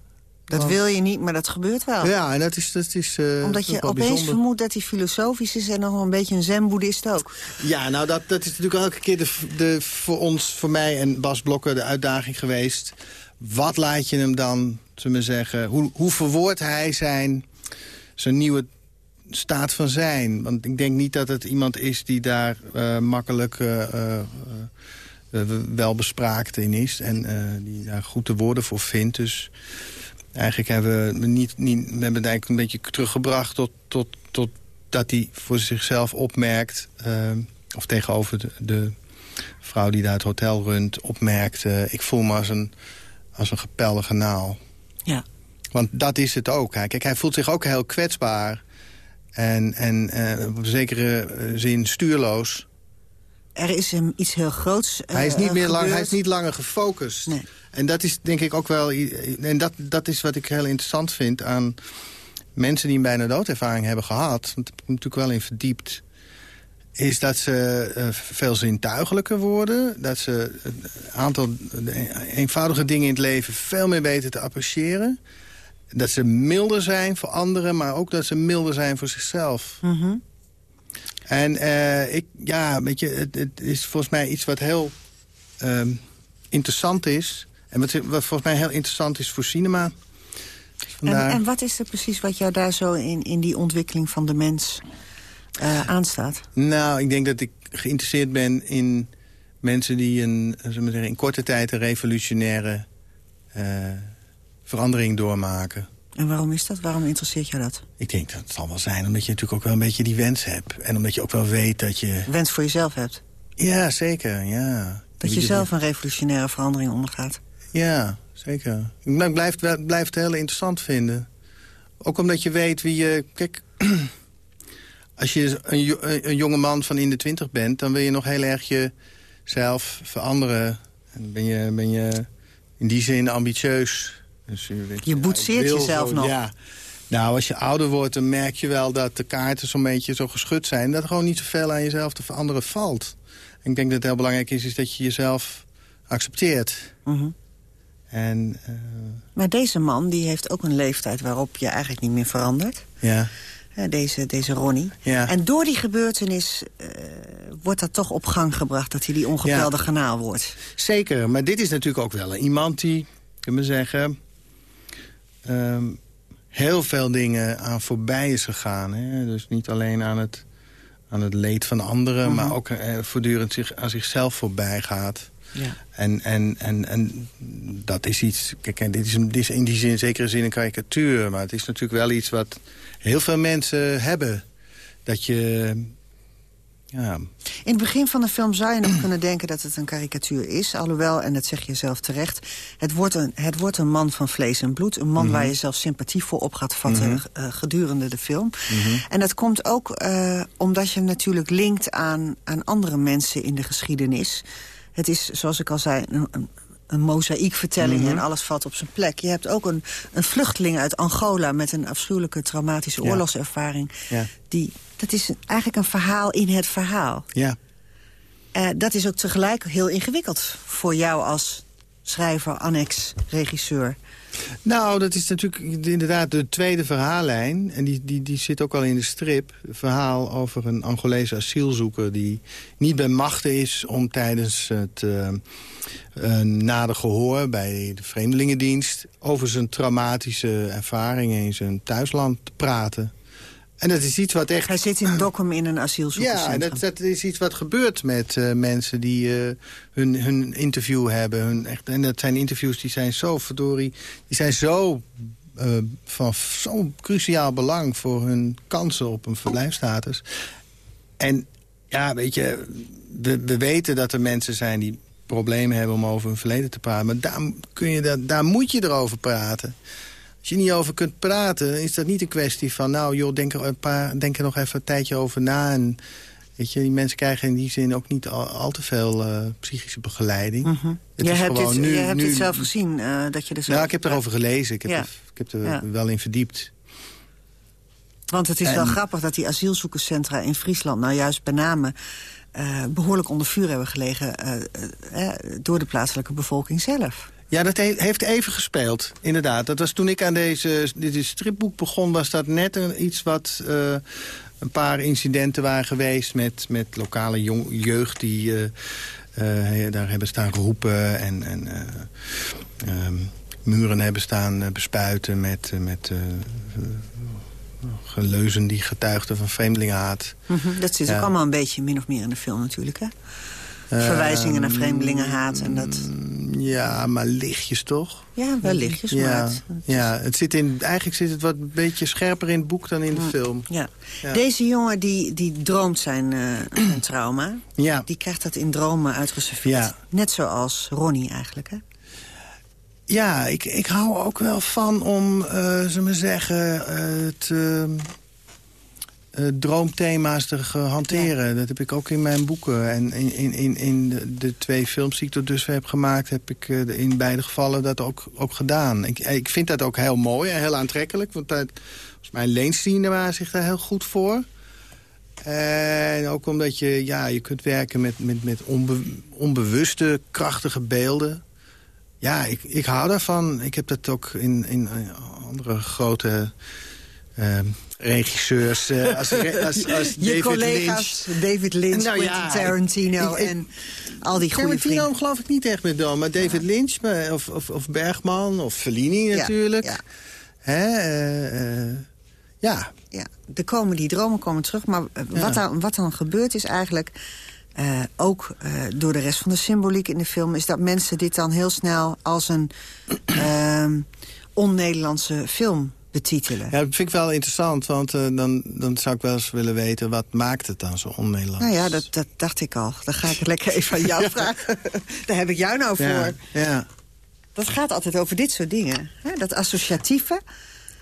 Speaker 7: Dat wil je niet, maar dat gebeurt wel.
Speaker 11: Ja, en dat is... Dat is uh,
Speaker 7: Omdat je opeens vermoedt dat hij filosofisch is... en nog wel een beetje een zen-boeddhist ook.
Speaker 11: Ja, nou, dat, dat is natuurlijk elke keer de, de, voor ons, voor mij en Bas Blokker... de uitdaging geweest. Wat laat je hem dan, zullen we zeggen... hoe, hoe verwoordt hij zijn, zijn nieuwe staat van zijn. Want ik denk niet dat het iemand is die daar uh, makkelijk uh, wel bespraakt in is. En die daar goed de woorden voor vindt. Dus eigenlijk hebben we, niet, niet, we hebben het eigenlijk een beetje teruggebracht... tot, tot, tot dat hij voor zichzelf opmerkt... of tegenover de, de, vrouw die daar het hotel runt opmerkt... ik voel me als een, als een gepelde naal.
Speaker 7: Ja.
Speaker 11: Want dat is het ook. Kijk, hij voelt zich ook heel kwetsbaar... En, en uh, op een zekere eh, zin stuurloos.
Speaker 7: Er is hem iets heel groots uh,
Speaker 11: hij, is niet meer lang, hij is niet langer gefocust.
Speaker 7: Nee.
Speaker 11: En dat is denk ik ook wel... En dat, dat is wat ik heel interessant vind aan mensen die een bijna doodervaring hebben gehad. Want ik heb natuurlijk wel in verdiept is dat ze veel zintuigelijker worden. Dat ze een aantal eenvoudige dingen in het leven veel meer weten te appreciëren dat ze milder zijn voor anderen, maar ook dat ze milder zijn voor zichzelf.
Speaker 7: Mhm.
Speaker 11: En uh, ik, ja, weet je, het, het, is volgens mij iets wat heel um, interessant is. En wat, wat, volgens mij heel interessant is voor cinema.
Speaker 7: En, en, wat is er precies wat jou daar zo in, in die ontwikkeling van de mens uh, aanstaat?
Speaker 11: Nou, ik denk dat ik geïnteresseerd ben in mensen die een, we zeggen, in korte tijd een revolutionaire... Uh, verandering doormaken.
Speaker 7: En waarom is dat? Waarom interesseert je dat?
Speaker 11: Ik denk dat het zal wel zijn omdat je natuurlijk ook wel een beetje die wens hebt. En omdat je ook wel weet dat je...
Speaker 7: Wens voor jezelf hebt?
Speaker 11: Ja, zeker, ja.
Speaker 7: Dat je zelf een revolutionaire verandering ondergaat?
Speaker 11: Ja, zeker. Ik blijf, blijf het heel interessant vinden. Ook omdat je weet wie je... Kijk, als je een, een jonge man van in de twintig bent... dan wil je nog heel erg jezelf veranderen. En ben je, ben je in die zin ambitieus
Speaker 7: dus je, je boetseert jezelf nog.
Speaker 11: Ja. Nou, als je ouder wordt, dan merk je wel dat de kaarten zo'n beetje zo geschud zijn. Dat er gewoon niet zoveel aan jezelf te veranderen valt. En ik denk dat het heel belangrijk is, is dat je jezelf accepteert.
Speaker 7: Mhm.
Speaker 11: En, uh...
Speaker 7: Maar deze man die heeft ook een leeftijd waarop je eigenlijk niet meer verandert.
Speaker 11: Ja.
Speaker 7: Deze, deze Ronnie.
Speaker 11: Ja.
Speaker 7: En door die gebeurtenis uh, wordt dat toch op gang gebracht... dat hij die ongepelde ja. kanaal wordt.
Speaker 11: Zeker, maar dit is natuurlijk ook wel iemand die, kunnen we zeggen... Um, heel veel dingen aan voorbij is gegaan. Hè? Dus niet alleen aan het, aan het leed van anderen...
Speaker 7: Mhm.
Speaker 11: maar ook uh, voortdurend zich, aan zichzelf voorbij gaat.
Speaker 7: Ja.
Speaker 11: En, en, en, en dat is iets... Kijk, dit is, dit is in die zin zekere zin een karikatuur... maar het is natuurlijk wel iets wat heel veel mensen hebben. Dat je... Ja.
Speaker 7: In het begin van de film zou je nog kunnen denken dat het een karikatuur is. Alhoewel, en dat zeg je zelf terecht... het wordt een, het wordt een man van vlees en bloed. Een man
Speaker 11: Mhm.
Speaker 7: waar je zelf sympathie voor op gaat vatten
Speaker 11: Mhm.
Speaker 7: uh, gedurende de film.
Speaker 11: Mhm.
Speaker 7: En dat komt ook uh, omdat je hem natuurlijk linkt aan, aan andere mensen in de geschiedenis. Het is, zoals ik al zei, een, een, een mozaïekvertelling en alles valt op zijn plek. Je hebt ook een, een vluchteling uit Angola met een afschuwelijke traumatische
Speaker 11: Ja.
Speaker 7: oorlogservaring.
Speaker 11: Ja.
Speaker 7: Die, dat is eigenlijk een verhaal in het verhaal.
Speaker 11: Ja.
Speaker 7: Eh, dat is ook tegelijk heel ingewikkeld voor jou als schrijver, annex, regisseur.
Speaker 11: Nou, dat is natuurlijk inderdaad de tweede verhaallijn. En die, die, die zit ook al in de strip. Een verhaal over een Angolese asielzoeker... die niet bij machten is om tijdens het uh, uh, nader gehoor... bij de Vreemdelingendienst... over zijn traumatische ervaringen in zijn thuisland te praten. En dat is iets wat echt...
Speaker 7: Hij zit in Dokkum in een asielzoekerscentrum.
Speaker 11: Ja, dat, dat is iets wat gebeurt met uh, mensen die uh, hun, hun interview hebben. Hun echt, en dat zijn interviews die zijn zo, verdorie, die zijn zo uh, van zo'n cruciaal belang voor hun kansen op een verblijfstatus. En ja, weet je, we, we weten dat er mensen zijn die problemen hebben om over hun verleden te praten. Maar daar, kun je dat, daar moet je erover praten. Als je niet over kunt praten, is dat niet een kwestie van... nou joh, denk er, een paar, denk er nog even een tijdje over na. En, weet je, die mensen krijgen in die zin ook niet al, al te veel uh, psychische begeleiding.
Speaker 7: Mm -hmm.
Speaker 11: het
Speaker 7: je hebt, dit,
Speaker 11: nu,
Speaker 7: je hebt
Speaker 11: nu,
Speaker 7: dit zelf gezien, uh, dat je er zelf...
Speaker 11: Nou, ik heb erover gelezen. Ik heb,
Speaker 7: Ja.
Speaker 11: er, ik heb er
Speaker 7: Ja.
Speaker 11: wel in verdiept.
Speaker 7: Want het is
Speaker 11: En-
Speaker 7: wel grappig dat die asielzoekerscentra in Friesland... nou juist bij name eh, behoorlijk onder vuur hebben gelegen... eh, eh, eh, door de plaatselijke bevolking zelf.
Speaker 11: Ja, dat he- heeft even gespeeld, inderdaad. Dat was toen ik aan deze, dit stripboek begon... was dat net een, iets wat... eh, een paar incidenten waren geweest met, met lokale jong, jeugd... die eh, eh, daar hebben staan roepen en... en eh, ehm, muren hebben staan bespuiten met, met geleuzen die getuigden van vreemdelingenhaat.
Speaker 7: Mhm, Dat zit ook allemaal een beetje min of meer in de film natuurlijk, hè? Verwijzingen naar vreemdelingenhaat en dat...
Speaker 11: Ja, maar lichtjes toch?
Speaker 7: Ja, wel lichtjes, maar
Speaker 11: Ja,
Speaker 7: het-
Speaker 11: ja het zit in, eigenlijk zit het wat een beetje scherper in het boek dan in de film.
Speaker 7: Ja.
Speaker 11: Ja.
Speaker 7: Deze jongen die, die droomt zijn, eh, zijn trauma.
Speaker 11: Ja.
Speaker 7: Die krijgt dat in dromen uitgeserveerd.
Speaker 11: Ja.
Speaker 7: Net zoals Ronnie eigenlijk, hè?
Speaker 11: Ja, ik, ik hou ook wel van om, eh we maar zeggen, eh, het, eh, droomthema's te hanteren. Dat heb ik ook in mijn boeken. En in, in, in, in de, de twee films die ik tot dusver heb gemaakt... heb ik eh, in beide gevallen dat ook, ook gedaan. Ik, ik vind dat ook heel mooi en heel aantrekkelijk. Want dat, volgens mij waar zich daar heel goed voor. En ook omdat je, ja, je kunt werken met, met, met onbe, onbewuste, krachtige beelden. Ja, ik, ik hou daarvan. Ik heb dat ook in, in eh, andere grote eh, regisseurs... eh, als, als, als
Speaker 7: Je
Speaker 11: David
Speaker 7: collega's,
Speaker 11: Lynch.
Speaker 7: David Lynch,
Speaker 11: Nou ja,
Speaker 7: Tarantino
Speaker 11: ik- ik-
Speaker 7: en al die goede
Speaker 11: Tarantino
Speaker 7: vrienden.
Speaker 11: geloof ik niet echt met dan. Maar David Lynch of, of, of Bergman of Fellini natuurlijk.
Speaker 7: ja.
Speaker 11: Hè, eh, eh, ja,
Speaker 7: Ja, er komen die dromen komen terug. Maar wat, dan, wat dan gebeurt is eigenlijk... ook door de rest van de symboliek in de film... is dat mensen dit dan heel snel als een ehm, on-Nederlandse film betitelen.
Speaker 11: ja, dat vind ik wel interessant. Want eh, dan, dan zou ik wel eens willen weten... wat maakt het dan zo on-Nederlands?
Speaker 7: Nou ja, dat, dat dacht ik al. Dan ga ik lekker even aan jou vragen. Daar heb ik jou nou voor.
Speaker 11: ja, ja.
Speaker 7: Dat gaat altijd over dit soort dingen. Hè? Dat associatieve.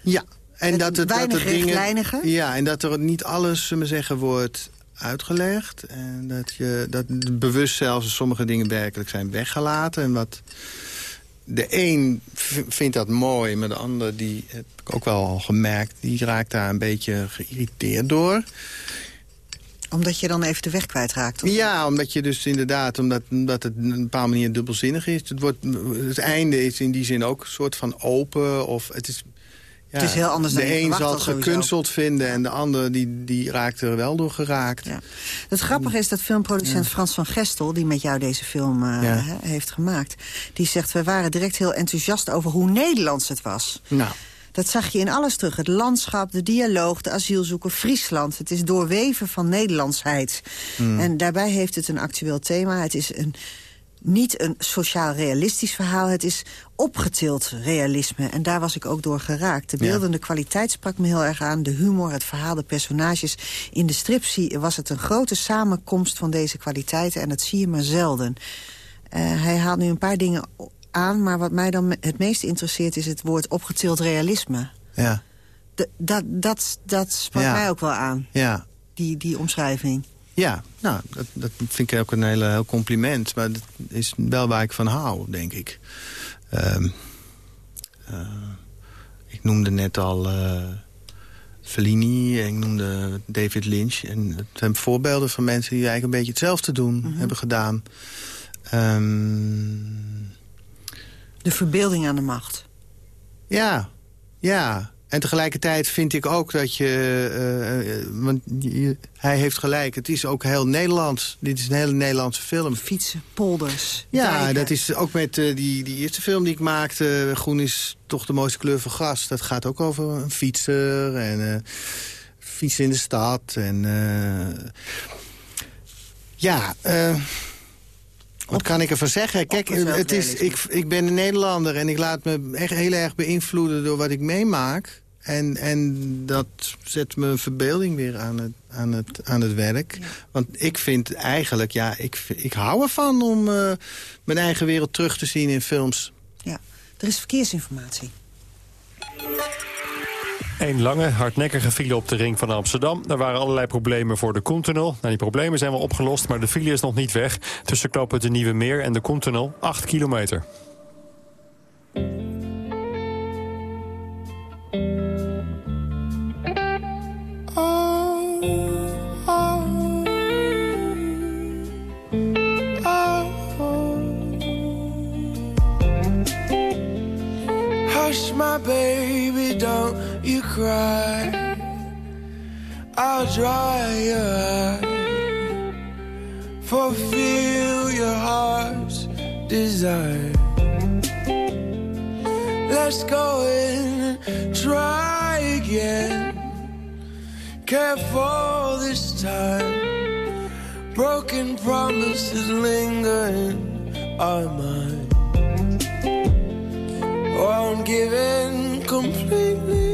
Speaker 11: Ja, en
Speaker 7: Het
Speaker 11: dat, het, dat er dingen... Ja, en dat er niet alles, zullen we zeggen, wordt uitgelegd. En dat je dat bewust zelfs sommige dingen werkelijk zijn weggelaten. En wat, de een vindt dat mooi, maar de ander, die heb ik ook wel al gemerkt... die raakt daar een beetje geïrriteerd door
Speaker 7: omdat je dan even de weg kwijtraakt? Of?
Speaker 11: Ja, omdat je dus inderdaad, omdat, omdat het op een bepaalde manier dubbelzinnig is. Het, wordt, het einde is in die zin ook een soort van open. Of het is,
Speaker 7: het is heel anders
Speaker 11: de
Speaker 7: dan je
Speaker 11: een zal
Speaker 7: het
Speaker 11: gekunsteld vinden en de ander die, die raakt er wel door geraakt.
Speaker 7: Het grappige is dat filmproducent Frans van Gestel... die met jou deze film uh, heeft gemaakt... die zegt, we waren direct heel enthousiast over hoe Nederlands het was.
Speaker 11: Nou.
Speaker 7: Dat zag je in alles terug. Het landschap, de dialoog, de asielzoeker, Friesland. Het is doorweven van Nederlandsheid. Mm. En daarbij heeft het een actueel thema. Het is een, niet een sociaal realistisch verhaal. Het is opgetild realisme. En daar was ik ook door geraakt. De beeldende ja. kwaliteit sprak me heel erg aan. De humor, het verhaal, de personages. In de strip was het een grote samenkomst van deze kwaliteiten. En dat zie je maar zelden. Uh, hij haalt nu een paar dingen aan. Maar wat mij dan het meest interesseert is het woord opgetild realisme.
Speaker 11: Ja.
Speaker 7: Dat, dat, dat sprak
Speaker 11: ja.
Speaker 7: mij ook wel aan.
Speaker 11: Ja.
Speaker 7: Die, die omschrijving.
Speaker 11: Ja, nou, dat, dat vind ik ook een hele, heel compliment. Maar dat is wel waar ik van hou, denk ik. Um, uh, ik noemde net al uh, Fellini, ik noemde David Lynch. En het zijn voorbeelden van mensen die eigenlijk een beetje hetzelfde doen, mm -hmm. hebben gedaan. Um,
Speaker 7: de verbeelding aan de macht.
Speaker 11: Ja, ja. En tegelijkertijd vind ik ook dat je... Uh, want je, hij heeft gelijk, het is ook heel Nederlands. Dit is een hele Nederlandse film.
Speaker 7: Fietsen, polders,
Speaker 11: Ja,
Speaker 7: dijken.
Speaker 11: dat is ook met uh, die, die eerste film die ik maakte... Groen is toch de mooiste kleur van gras. Dat gaat ook over een fietser en uh, fietsen in de stad. En ja... Wat kan ik ervan zeggen? Kijk, het is, ik, ik ben een Nederlander en ik laat me echt heel erg beïnvloeden door wat ik meemaak. En, en dat zet mijn verbeelding weer aan het, aan het, aan het werk. Ja. Want ik vind eigenlijk, ja, ik, ik hou ervan om uh, mijn eigen wereld terug te zien in films.
Speaker 7: Ja, er is verkeersinformatie.
Speaker 12: Een lange, hardnekkige file op de ring van Amsterdam. Er waren allerlei problemen voor de Koentunnel. Nou, die problemen zijn wel opgelost, maar de file is nog niet weg. Tussen knopen de Nieuwe Meer en de Koentunnel 8 kilometer.
Speaker 13: My baby, don't you cry. I'll dry your eye. Fulfill your heart's desire. Let's go in and try again. Careful this time. Broken promises linger in our or I'm giving completely.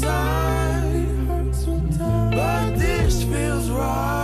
Speaker 13: sometimes, but this feels right.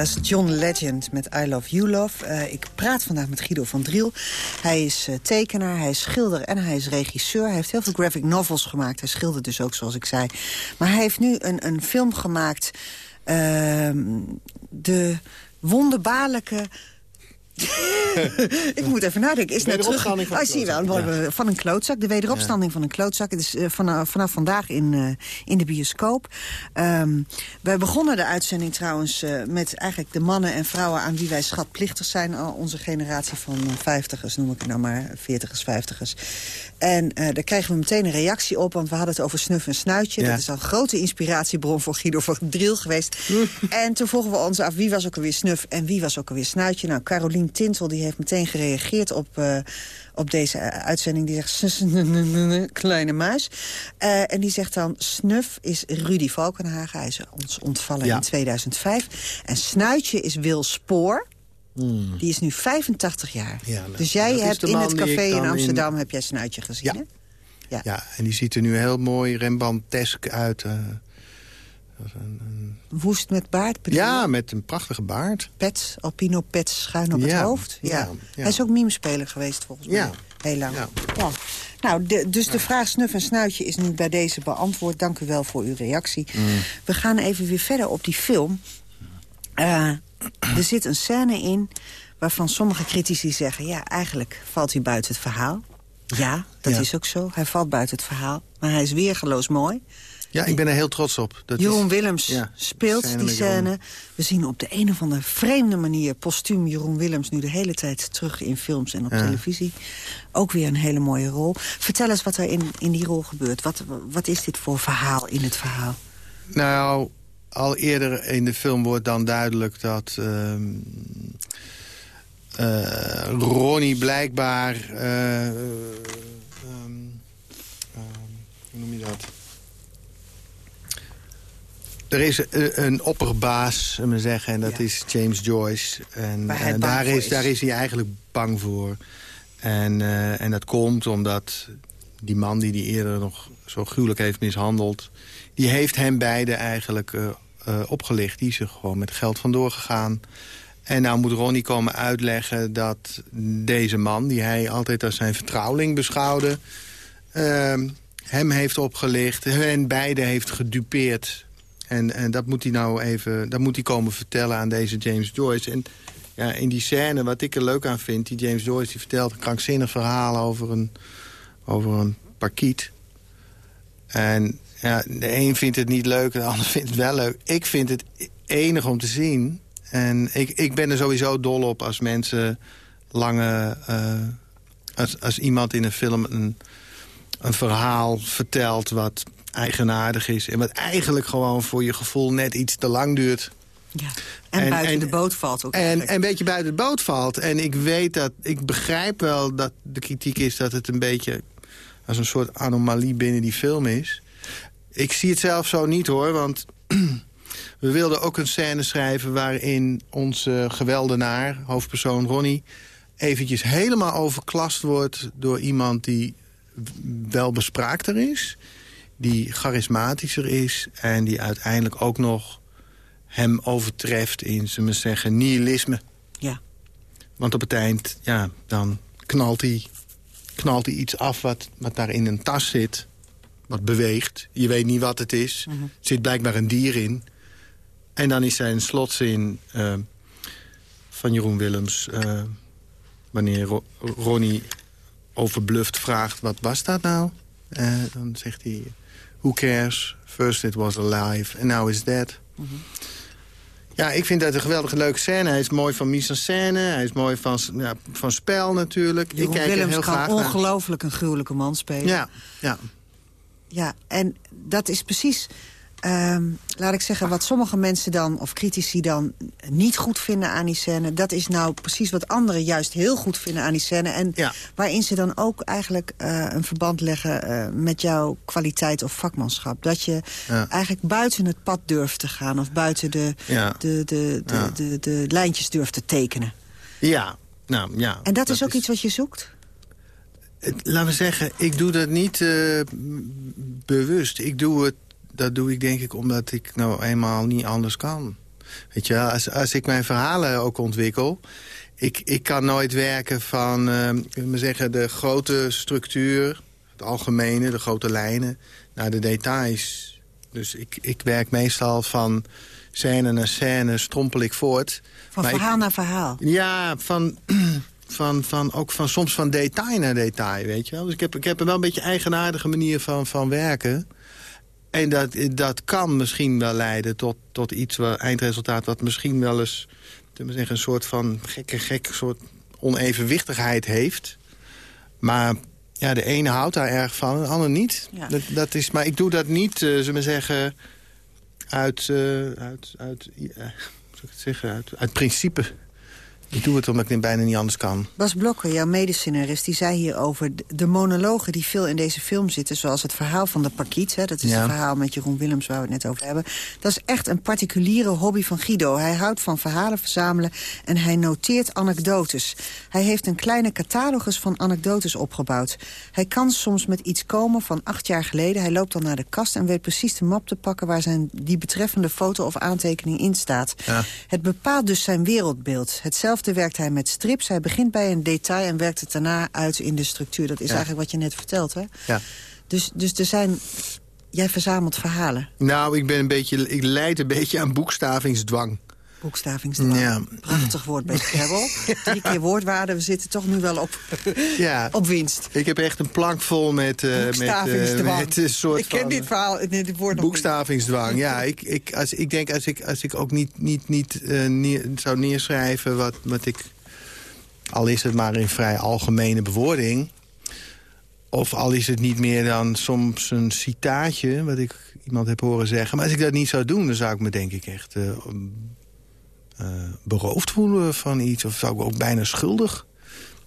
Speaker 7: Dat is John Legend met I Love You Love. Eh, ik praat vandaag met Guido van Driel. Hij is eh, tekenaar, hij is schilder en hij is regisseur. Hij heeft heel veel graphic novels gemaakt. Hij schildert dus ook, zoals ik zei. Maar hij heeft nu een, een film gemaakt... ehm, de wonderbaarlijke ik moet even nadenken. Is net terug...
Speaker 11: van
Speaker 7: Ah, zie je wel, van een klootzak. De wederopstanding van een klootzak. Het is eh, vanaf, vanaf vandaag in, eh, in de bioscoop. Ehm wij begonnen de uitzending trouwens eh, met eigenlijk de mannen en vrouwen... aan wie wij schatplichtig zijn. Al onze generatie van eh, vijftigers, noem ik het nou maar. Veertigers, vijftigers. En eh, daar kregen we meteen een reactie op. Want we hadden het over snuf en snuitje.
Speaker 11: Ja.
Speaker 7: Dat is al een grote inspiratiebron voor Guido van Driel geweest. en toen vroegen we ons af wie was ook alweer snuf en wie was ook alweer snuitje. Nou, Carolien Tintel die heeft meteen gereageerd op, eh, op deze eh, uitzending. Die zegt, "Sus, kleine muis. En die zegt dan, snuf is Rudy Valkenhagen. Hij is ons ontvallen
Speaker 11: Ja.
Speaker 7: in 2005. En snuitje is Wil Spoor. Die is nu 85 jaar.
Speaker 11: Ja, nou,
Speaker 7: dus jij hebt in het café in Amsterdam heb jij Snuitje gezien,
Speaker 11: Ja.
Speaker 7: hè? Ja.
Speaker 11: Ja, en die ziet er nu heel mooi Rembrandtesk uit. is een- een-
Speaker 7: Woest met baard, bedoel
Speaker 11: ja, met een prachtige baard.
Speaker 7: Pets, albino pets schuin op het hoofd. Ja. Hij is ook memespeler geweest volgens mij.
Speaker 11: Ja.
Speaker 7: Heel lang.
Speaker 11: Ja.
Speaker 7: Nou, de, dus de vraag snuf en snuitje is nu bij deze beantwoord. Dank u wel voor uw reactie.
Speaker 11: Mm.
Speaker 7: We gaan even weer verder op die film. Eh, er zit een scène in waarvan sommige critici zeggen... ja, eigenlijk valt hij buiten het verhaal. Ja, dat
Speaker 11: Ja.
Speaker 7: is ook zo. Hij valt buiten het verhaal. Maar hij is weergeloos mooi.
Speaker 11: Ja, ik ben er heel trots op. Dat
Speaker 7: Jeroen
Speaker 11: is-
Speaker 7: Willems
Speaker 11: ja,
Speaker 7: speelt
Speaker 11: scène
Speaker 7: die scène. We zien op de een of andere vreemde manier... postuum Jeroen Willems nu de hele tijd terug in films en op
Speaker 11: Ja.
Speaker 7: televisie. Ook weer een hele mooie rol. Vertel eens wat er in, in die rol gebeurt. Wat, wat is dit voor verhaal in het verhaal?
Speaker 11: Nou, al eerder in de film wordt dan duidelijk dat... ehm, eh, Ronnie blijkbaar... eh, ehm, ehm, hoe noem je dat? Er is een, een opperbaas, zullen we zeggen, en dat is James Joyce. En
Speaker 7: hij
Speaker 11: eh, daar, is,
Speaker 7: is.
Speaker 11: daar is hij eigenlijk bang voor. En, en dat komt omdat die man die die eerder nog zo gruwelijk heeft mishandeld... die heeft hem beide eigenlijk eh, eh, opgelicht. Die is er gewoon met geld vandoor gegaan. En nou moet Ronnie komen uitleggen dat deze man... die hij altijd als zijn vertrouweling beschouwde... ehm, hem heeft opgelicht, hen beide heeft gedupeerd. En, en dat moet hij nou even dat moet hij komen vertellen aan deze James Joyce. En ja, in die scène, wat ik er leuk aan vind... die James Joyce die vertelt een krankzinnig verhaal over een, over een parkiet. En ja, de een vindt het niet leuk, de ander vindt het wel leuk. Ik vind het enig om te zien. En ik, ik ben er sowieso dol op als mensen lange... eh, als, als iemand in een film een, een verhaal vertelt wat eigenaardig is... en wat eigenlijk gewoon voor je gevoel net iets te lang duurt...
Speaker 7: Ja. En, buiten de boot valt ook
Speaker 11: en, en een beetje buiten de boot valt. En ik weet dat, ik begrijp wel dat de kritiek is dat het een beetje als een soort anomalie binnen die film is. Ik zie het zelf zo niet hoor, want we wilden ook een scène schrijven waarin onze geweldenaar, hoofdpersoon Ronnie, eventjes helemaal overklast wordt door iemand die wel bespraakter is, die charismatischer is en die uiteindelijk ook nog hem overtreft in, zullen we zeggen, nihilisme.
Speaker 7: Ja.
Speaker 11: Want op het eind, ja, dan knalt hij, knalt hij iets af wat, wat daar in een tas zit. Wat beweegt. Je weet niet wat het is.
Speaker 7: Mhm.
Speaker 11: Er zit blijkbaar een dier in. En dan is zijn slotzin eh, van Jeroen Willems... eh, wanneer Ro- Ronnie overbluft vraagt... wat was dat nou? Eh, dan zegt hij... Who cares? First it was alive and now it's dead.
Speaker 7: Mhm.
Speaker 11: Ja, ik vind dat een geweldige leuke scène. Hij is mooi van mise en scène. Hij is mooi van, ja, van spel natuurlijk.
Speaker 7: Jeroen
Speaker 11: ik kijk
Speaker 7: Willems
Speaker 11: heel
Speaker 7: kan ongelooflijk een gruwelijke man spelen.
Speaker 11: Ja, ja.
Speaker 7: Ja, en dat is precies, ehm, laat ik zeggen, wat sommige mensen dan, of critici dan, niet goed vinden aan die scène. Dat is nou precies wat anderen juist heel goed vinden aan die scène. En waarin ze dan ook eigenlijk eh, een verband leggen eh, met jouw kwaliteit of vakmanschap. Dat je
Speaker 11: Ja.
Speaker 7: eigenlijk buiten het pad durft te gaan of buiten de,
Speaker 11: Ja.
Speaker 7: de, de, de, de lijntjes durft te tekenen.
Speaker 11: Ja, nou ja.
Speaker 7: En dat, is ook iets wat je zoekt?
Speaker 11: Het- Laten we zeggen, ik doe dat niet eh, bewust. Ik doe het, dat doe ik denk ik omdat ik nou eenmaal niet anders kan. Weet je, als, als ik mijn verhalen ook ontwikkel... Ik, ik kan nooit werken van uh, we zeggen, de grote structuur... het algemene, de grote lijnen, naar de details. Dus ik, ik werk meestal van scène naar scène, strompel ik voort.
Speaker 7: Van
Speaker 11: Maar ik-
Speaker 7: verhaal naar verhaal.
Speaker 11: ja, van, van, van, ook van, soms van detail naar detail, weet je wel. Dus ik heb, ik heb een wel een beetje eigenaardige manier van, van werken. En dat, dat kan misschien wel leiden tot, tot iets, wat, eindresultaat... wat misschien wel eens zeggen, een soort van gekke, gekke soort onevenwichtigheid heeft. Maar ja, de ene houdt daar erg van, de ander niet.
Speaker 7: Ja.
Speaker 11: Dat, dat is, maar ik doe dat niet, eh, zullen we zeggen, uit, eh, uit, uit, hoe zou ik het zeggen, uit, uit principe. Ik doe het omdat ik bijna niet anders kan.
Speaker 7: Bas Blokker, jouw medescenarist, die zei hierover... de- de monologen die veel in deze film zitten... zoals het verhaal van de parkiet, hè, dat is
Speaker 11: Ja.
Speaker 7: het verhaal met Jeroen Willems... waar we het net over hebben. Dat is echt een particuliere hobby van Guido. Hij houdt van verhalen verzamelen en hij noteert anekdotes. Hij heeft een kleine catalogus van anekdotes opgebouwd. Hij kan soms met iets komen van acht jaar geleden. Hij loopt dan naar de kast en weet precies de map te pakken... waar zijn, die betreffende foto of aantekening in staat.
Speaker 11: Ja.
Speaker 7: Het bepaalt dus zijn wereldbeeld. Hetzelfde werkt hij met strips. Hij begint bij een detail en werkt het daarna uit in de structuur. Dat is
Speaker 11: Ja.
Speaker 7: eigenlijk wat je net vertelt, hè?
Speaker 11: Ja.
Speaker 7: Dus, dus er zijn... Jij verzamelt verhalen,
Speaker 11: Nou, ik ben een beetje, ik leid een beetje aan boekstavingsdwang.
Speaker 7: Boekstavingsdwang.
Speaker 11: Ja.
Speaker 7: Prachtig woord bij Scrabble. Drie keer woordwaarde, we zitten toch nu wel op,
Speaker 11: Ja.
Speaker 7: op winst.
Speaker 11: Ik heb echt een plank vol met, eh met, eh,
Speaker 7: Boekstavingsdwang.
Speaker 11: met een soort
Speaker 7: Ik ken
Speaker 11: van
Speaker 7: dit verhaal, nee, dit woord
Speaker 11: boekstavingsdwang. Ja, ik, ik, als, ik denk als ik, als ik ook niet, niet, niet neer, zou neerschrijven wat, wat ik... al is het maar in vrij algemene bewoording... of al is het niet meer dan soms een citaatje... wat ik iemand heb horen zeggen. Maar als ik dat niet zou doen, dan zou ik me denk ik echt... eh, beroofd voelen van iets. Of zou ik ook bijna schuldig.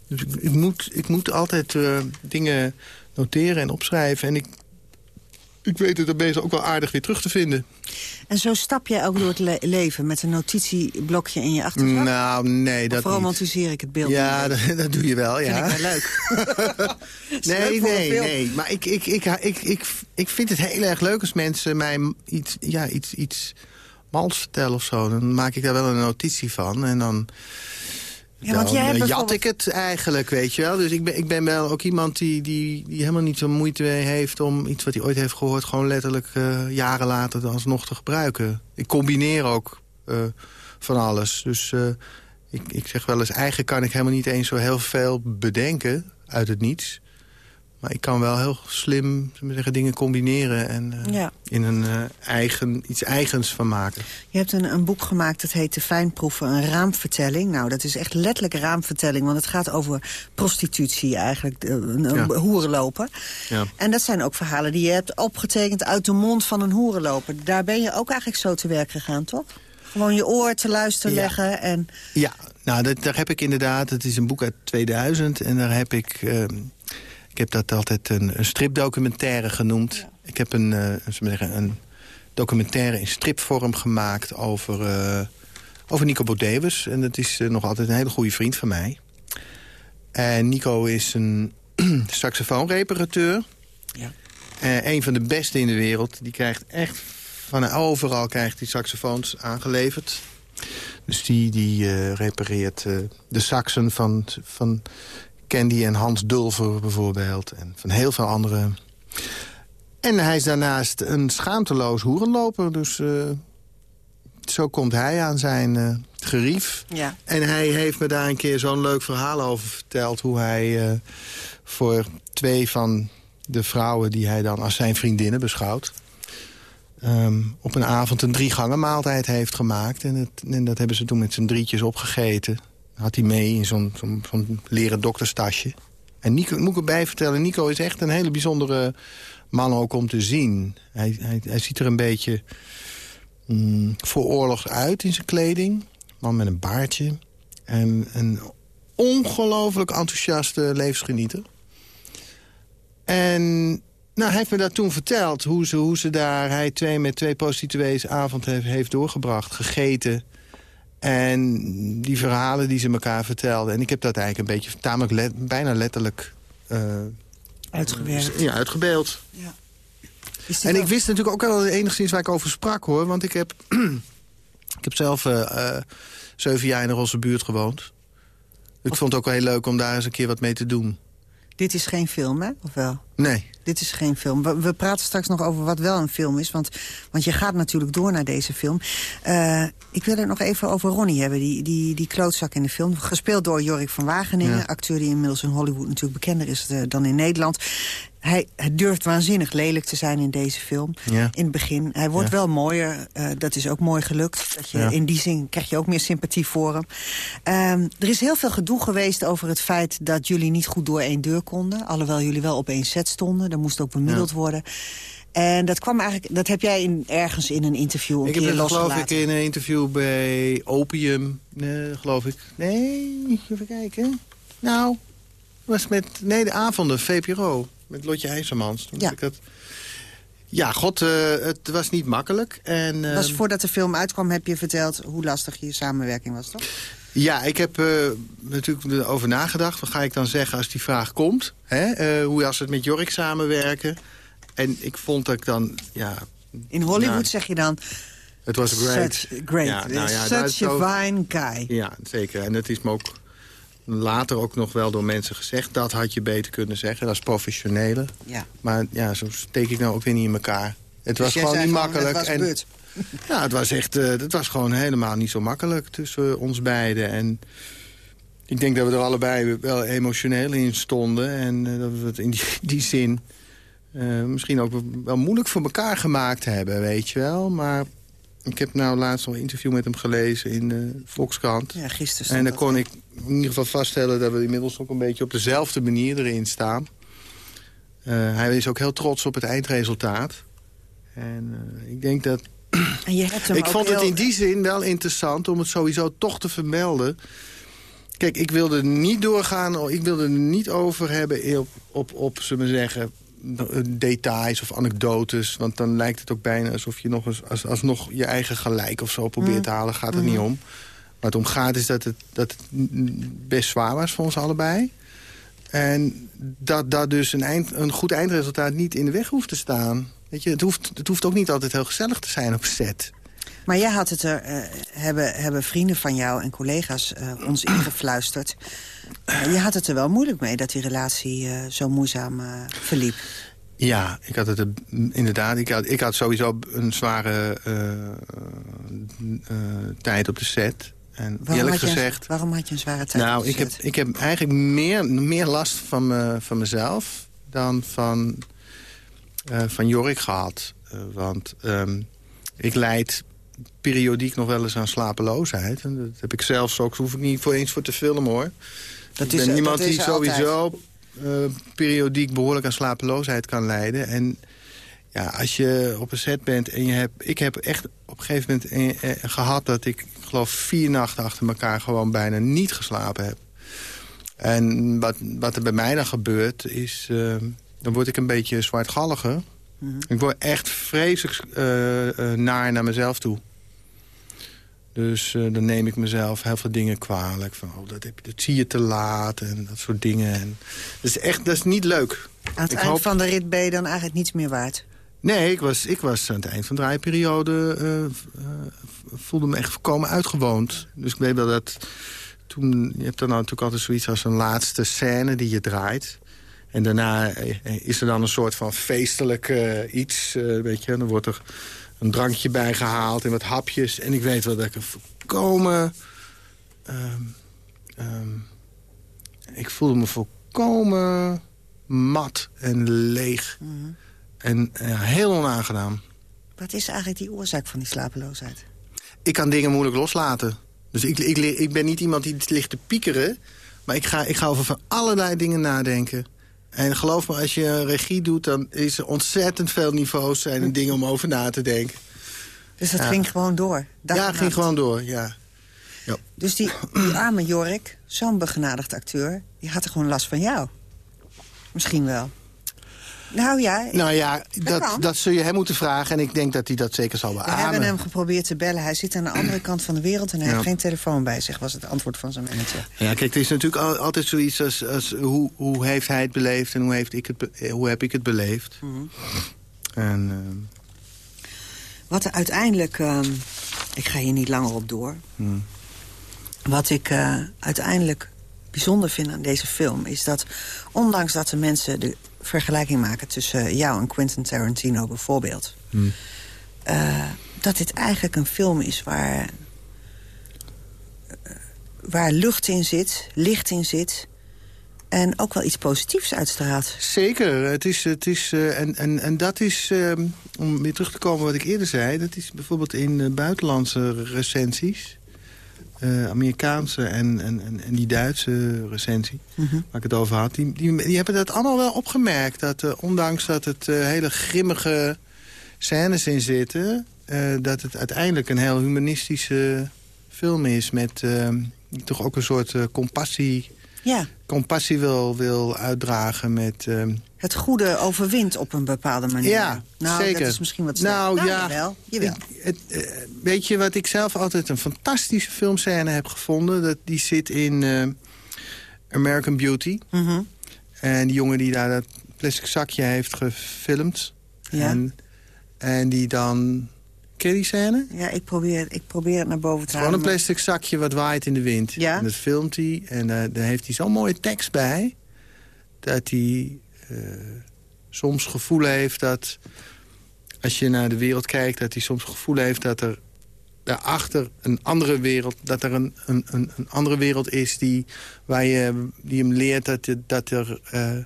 Speaker 11: Dus ik, ik moet, ik moet altijd eh, dingen noteren en opschrijven. En ik, ik weet het er meestal ook wel aardig weer terug te vinden.
Speaker 7: En zo stap jij ook door het le- leven met een notitieblokje in je achterzak?
Speaker 11: Nou, nee, dat
Speaker 7: romantiseer ik het beeld?
Speaker 11: Ja, dat, dat doe je wel, ja.
Speaker 7: Vind ik wel leuk.
Speaker 11: Nee, nee, nee. Maar ik, ik, ik, ik, ik, ik vind het heel erg leuk als mensen mij iets, ja, iets, iets mals vertellen of zo. Dan maak ik daar wel een notitie van. En dan,
Speaker 7: Ja, want
Speaker 11: dan
Speaker 7: jij hebt
Speaker 11: eh, jat
Speaker 7: bijvoorbeeld-
Speaker 11: ik het eigenlijk, weet je wel. Dus ik ben, ik ben wel ook iemand die, die, die helemaal niet zo moeite heeft... om iets wat hij ooit heeft gehoord... gewoon letterlijk eh, jaren later alsnog te gebruiken. Ik combineer ook eh, van alles. Dus ik, ik zeg wel eens... eigenlijk kan ik helemaal niet eens zo heel veel bedenken uit het niets. Maar ik kan wel heel slim zeggen, dingen combineren... en eh,
Speaker 7: Ja.
Speaker 11: in een eh, eigen, iets eigens van maken.
Speaker 7: Je hebt een, een boek gemaakt, dat heet De Fijnproeven, een raamvertelling. Nou, dat is echt letterlijk raamvertelling, want het gaat over prostitutie eigenlijk, eh, een, een
Speaker 11: Ja.
Speaker 7: hoerenloper.
Speaker 11: Ja.
Speaker 7: En dat zijn ook verhalen die je hebt opgetekend uit de mond van een hoerenloper. Daar ben je ook eigenlijk zo te werk gegaan, toch? Gewoon je oor te luisteren leggen en...
Speaker 11: Ja, nou, dat, daar heb ik inderdaad... Het is een boek uit 2000 en daar heb ik... ehm, ik heb dat altijd een, een stripdocumentaire genoemd. Ik heb een, zeggen, een documentaire in stripvorm gemaakt over, eh, over Nico Bodewes. En dat is eh, nog altijd een hele goede vriend van mij. En Nico is een saxofoonreparateur.
Speaker 7: Ja.
Speaker 11: Een van de beste in de wereld. Die krijgt echt van overal krijgt die saxofoons aangeleverd. Dus die, die repareert de saxen van, van Candy en Hans Dulver bijvoorbeeld. En van heel veel andere. En hij is daarnaast een schaamteloos hoerenloper. Dus eh, zo komt hij aan zijn eh, gerief.
Speaker 7: Ja.
Speaker 11: En hij heeft me daar een keer zo'n leuk verhaal over verteld... hoe hij eh, voor twee van de vrouwen die hij dan als zijn vriendinnen beschouwt... ehm, op een avond een drie gangen maaltijd heeft gemaakt. En, het, en dat hebben ze toen met z'n drietjes opgegeten. Had hij mee in zo'n leren dokterstasje. En Nico, moet ik erbij vertellen, Nico is echt een hele bijzondere man ook om te zien. Hij, hij, hij ziet er een beetje mm, voor oorlogs uit in zijn kleding. Man met een baardje. En een ongelooflijk enthousiaste levensgenieter. En nou, hij heeft me dat toen verteld. Hoe ze, hoe ze daar, hij twee met twee prostituees avond heeft, heeft doorgebracht. Gegeten. En die verhalen die ze elkaar vertelden. En ik heb dat eigenlijk een beetje tamelijk let- bijna letterlijk... eh,
Speaker 7: Uitgewerkt.
Speaker 11: Ja, uitgebeeld.
Speaker 7: Dit
Speaker 11: En ik wist natuurlijk ook wel enigszins waar ik over sprak, hoor. Want ik heb Ik heb zelf eh, eh, zeven jaar in de Rosse buurt gewoond. Ik vond het ook wel heel leuk om daar eens een keer wat mee te doen.
Speaker 7: Dit is geen film, hè? Of wel?
Speaker 11: Nee.
Speaker 7: Dit is geen film. We, we praten straks nog over wat wel een film is. Want, want je gaat natuurlijk door naar deze film. Uh, ik wil het nog even over Ronnie hebben. Die, die, die klootzak in de film. Gespeeld door Jorik van Wageningen.
Speaker 11: Ja.
Speaker 7: Acteur die inmiddels in Hollywood natuurlijk bekender is uh, dan in Nederland. Hij, hij, durft waanzinnig lelijk te zijn in deze film.
Speaker 11: Ja.
Speaker 7: In het begin. Hij wordt
Speaker 11: Ja.
Speaker 7: wel mooier. Uh, dat is ook mooi gelukt. Dat je,
Speaker 11: Ja.
Speaker 7: In die zin krijg je ook meer sympathie voor hem. Um, er is heel veel gedoe geweest over het feit dat jullie niet goed door één deur konden. Alhoewel jullie wel op één set stonden. Er moest ook bemiddeld
Speaker 11: Ja.
Speaker 7: worden. En dat kwam eigenlijk, dat heb jij in, ergens in een interview een
Speaker 11: Ik heb
Speaker 7: keer
Speaker 11: het geloof
Speaker 7: losgelaten.
Speaker 11: ik in een interview bij Opium, nee, geloof ik. Nee, even kijken. Nou, was met, nee, de avonden, VPRO, met Lotje IJzermans. Toen
Speaker 7: Ja.
Speaker 11: heb Ik dat, ja, god, uh, het was niet makkelijk. En, uh,
Speaker 7: was voordat de film uitkwam heb je verteld hoe lastig je samenwerking was, toch?
Speaker 11: Ja, ik heb uh, natuurlijk erover nagedacht. Wat ga ik dan zeggen als die vraag komt? Hè? Uh, hoe als het met Jorik samenwerken? En ik vond dat ik dan, ja...
Speaker 7: In Hollywood
Speaker 11: nou,
Speaker 7: zeg je dan...
Speaker 11: Het was great.
Speaker 7: Such, great.
Speaker 11: Ja, nou ja,
Speaker 7: Such a fine guy.
Speaker 11: Ja, zeker. En dat is me ook later ook nog wel door mensen gezegd. Dat had je beter kunnen zeggen. Dat is professionele.
Speaker 7: Ja.
Speaker 11: Maar ja, zo steek ik nou ook weer niet in elkaar. Het was gewoon niet
Speaker 7: gewoon,
Speaker 11: makkelijk.
Speaker 7: het was
Speaker 11: en, ja, het was echt, uh, het was gewoon helemaal niet zo makkelijk tussen ons beiden. En ik denk dat we er allebei wel emotioneel in stonden. En uh, dat we het in die, die zin uh, misschien ook wel moeilijk voor elkaar gemaakt hebben, weet je wel. Maar ik heb nou laatst nog een interview met hem gelezen in de Volkskrant.
Speaker 7: Ja, gisteren
Speaker 11: En dan kon ik in ieder geval vaststellen dat we inmiddels ook een beetje op dezelfde manier erin staan. Hij is ook heel trots op het eindresultaat. En uh, ik denk dat...
Speaker 7: En je hebt hem
Speaker 11: ik vond
Speaker 7: heel...
Speaker 11: het in die zin wel interessant om het sowieso toch te vermelden. Kijk, ik wilde niet doorgaan, ik wilde er niet over hebben op, op, op zullen we zeggen, details of anekdotes. Want dan lijkt het ook bijna alsof je nog eens, als, alsnog je eigen gelijk of zo probeert mm. te halen. Gaat het mm. niet om. Waar het om gaat is dat het, dat het best zwaar was voor ons allebei. En dat, dat dus een, eind, een goed eindresultaat niet in de weg hoeft te staan. Weet je, het, hoeft, het hoeft ook niet altijd heel gezellig te zijn op set.
Speaker 7: Maar jij had het er, uh, hebben, hebben vrienden van jou en collega's uh, ons ingefluisterd. Uh, je had het er wel moeilijk mee dat die relatie zo moeizaam verliep.
Speaker 11: Ja, ik had het er, inderdaad. Ik had, ik had sowieso een zware tijd op de set. En
Speaker 7: waarom
Speaker 11: eerlijk
Speaker 7: had
Speaker 11: gezegd...
Speaker 7: Een, waarom had je een zware tijd
Speaker 11: Nou, ik heb, ik heb eigenlijk meer, meer last van, me, van mezelf dan van, van Jorik gehad. want um, ik leid periodiek nog wel eens aan slapeloosheid. En dat heb ik zelfs ook, hoef ik niet voor eens voor te filmen hoor.
Speaker 7: Dat
Speaker 11: ik
Speaker 7: is,
Speaker 11: ben iemand
Speaker 7: dat is
Speaker 11: die sowieso uh, periodiek behoorlijk aan slapeloosheid kan leiden. En ja, als je op een set bent en je hebt... Ik heb echt op een gegeven moment eh, eh, gehad dat ik, ik geloof vier nachten achter elkaar gewoon bijna niet geslapen heb. En wat, wat er bij mij dan gebeurt is, uh, dan word ik een beetje zwartgalliger. Mm -hmm. Ik word echt vreselijk uh, uh, naar naar mezelf toe. Dus uh, dan neem ik mezelf heel veel dingen kwalijk. Van, oh, dat, heb, dat zie je te laat en dat soort dingen. En, dat, is echt, dat is niet leuk.
Speaker 7: Aan het
Speaker 11: ik
Speaker 7: eind
Speaker 11: hoop...
Speaker 7: van de rit ben je dan eigenlijk niets meer waard?
Speaker 11: Nee, ik was, ik was aan het eind van de draaiperiode... voelde me echt volkomen uitgewoond. Dus ik weet wel dat... Toen, je hebt dan natuurlijk altijd zoiets als een laatste scène die je draait. En daarna is er dan een soort van feestelijk uh, iets, uh, weet je. Dan wordt er een drankje bij gehaald en wat hapjes. En ik weet wel dat ik er volkomen... Um, um, ik voelde me volkomen mat en leeg. Mm -hmm. En heel onaangenaam.
Speaker 7: Wat is eigenlijk die oorzaak van die slapeloosheid?
Speaker 11: Ik kan dingen moeilijk loslaten. Dus ik, ik, ik ben niet iemand die ligt te piekeren. Maar ik ga, ik ga over van allerlei dingen nadenken. En geloof me, als je regie doet, dan is er ontzettend veel niveaus zijn en dingen om over na te denken.
Speaker 7: Dus dat ja. ging gewoon door?
Speaker 11: Ja, ging gewoon door, ja.
Speaker 7: ja. Dus die, die arme Jorik, zo'n begenadigd acteur, die had er gewoon last van jou. Misschien wel. Nou ja,
Speaker 11: nou ja dat, dat, dat, zul je hem moeten vragen. En ik denk dat hij dat zeker zal beamen.
Speaker 7: We hebben hem geprobeerd te bellen. Hij zit aan de andere kant van de wereld en hij ja. heeft geen telefoon bij zich, was het antwoord van zijn manager.
Speaker 11: Ja, kijk, er is natuurlijk altijd zoiets als, als hoe, hoe heeft hij het beleefd en hoe, heeft ik het, hoe heb ik het beleefd.
Speaker 7: Mm -hmm.
Speaker 11: En, uh...
Speaker 7: Wat er uiteindelijk uh, ik ga hier niet langer op door. Wat ik eh, uiteindelijk bijzonder vind aan deze film... is dat ondanks dat de mensen de vergelijking maken... tussen jou en Quentin Tarantino bijvoorbeeld... eh, dat dit eigenlijk een film is waar, eh, waar lucht in zit, licht in zit... en ook wel iets positiefs uitstraalt.
Speaker 11: Zeker, het is, het is, eh, en, en, en dat is, ehm, om weer terug te komen wat ik eerder zei... dat is bijvoorbeeld in buitenlandse recensies... eh, Amerikaanse en, en, en, die Duitse recensie, waar ik het over had... die, die, die hebben dat allemaal wel opgemerkt. Dat eh, ondanks dat het eh, hele grimmige scènes in zitten... dat het uiteindelijk een heel humanistische film is... met toch ook een soort compassie,
Speaker 7: Ja,
Speaker 11: compassie wil, wil uitdragen met... ehm,
Speaker 7: het goede overwint op een bepaalde manier.
Speaker 11: Ja,
Speaker 7: nou,
Speaker 11: zeker.
Speaker 7: dat is misschien wat sterk.
Speaker 11: Nou, ja,
Speaker 7: jawel, jawel.
Speaker 11: Ik- het, eh, weet je wat ik zelf altijd een fantastische filmscène heb gevonden? Dat, die zit in eh, American Beauty.
Speaker 7: Mhm.
Speaker 11: En die jongen die daar dat plastic zakje heeft gefilmd.
Speaker 7: Ja.
Speaker 11: En, en die dan... Ken je die scène?
Speaker 7: Ja, ik probeer, ik probeer het naar boven te
Speaker 11: Gewoon een
Speaker 7: halen. maar-
Speaker 11: plastic zakje wat waait in de wind.
Speaker 7: Ja.
Speaker 11: En dat filmt hij. En eh, daar heeft hij zo'n mooie tekst bij. Dat hij eh, soms gevoel heeft dat... Als je naar de wereld kijkt, dat hij soms gevoel heeft dat er daarachter een andere wereld... dat er een, een, een, andere wereld is die, waar je, die hem leert dat, je- dat er... eh,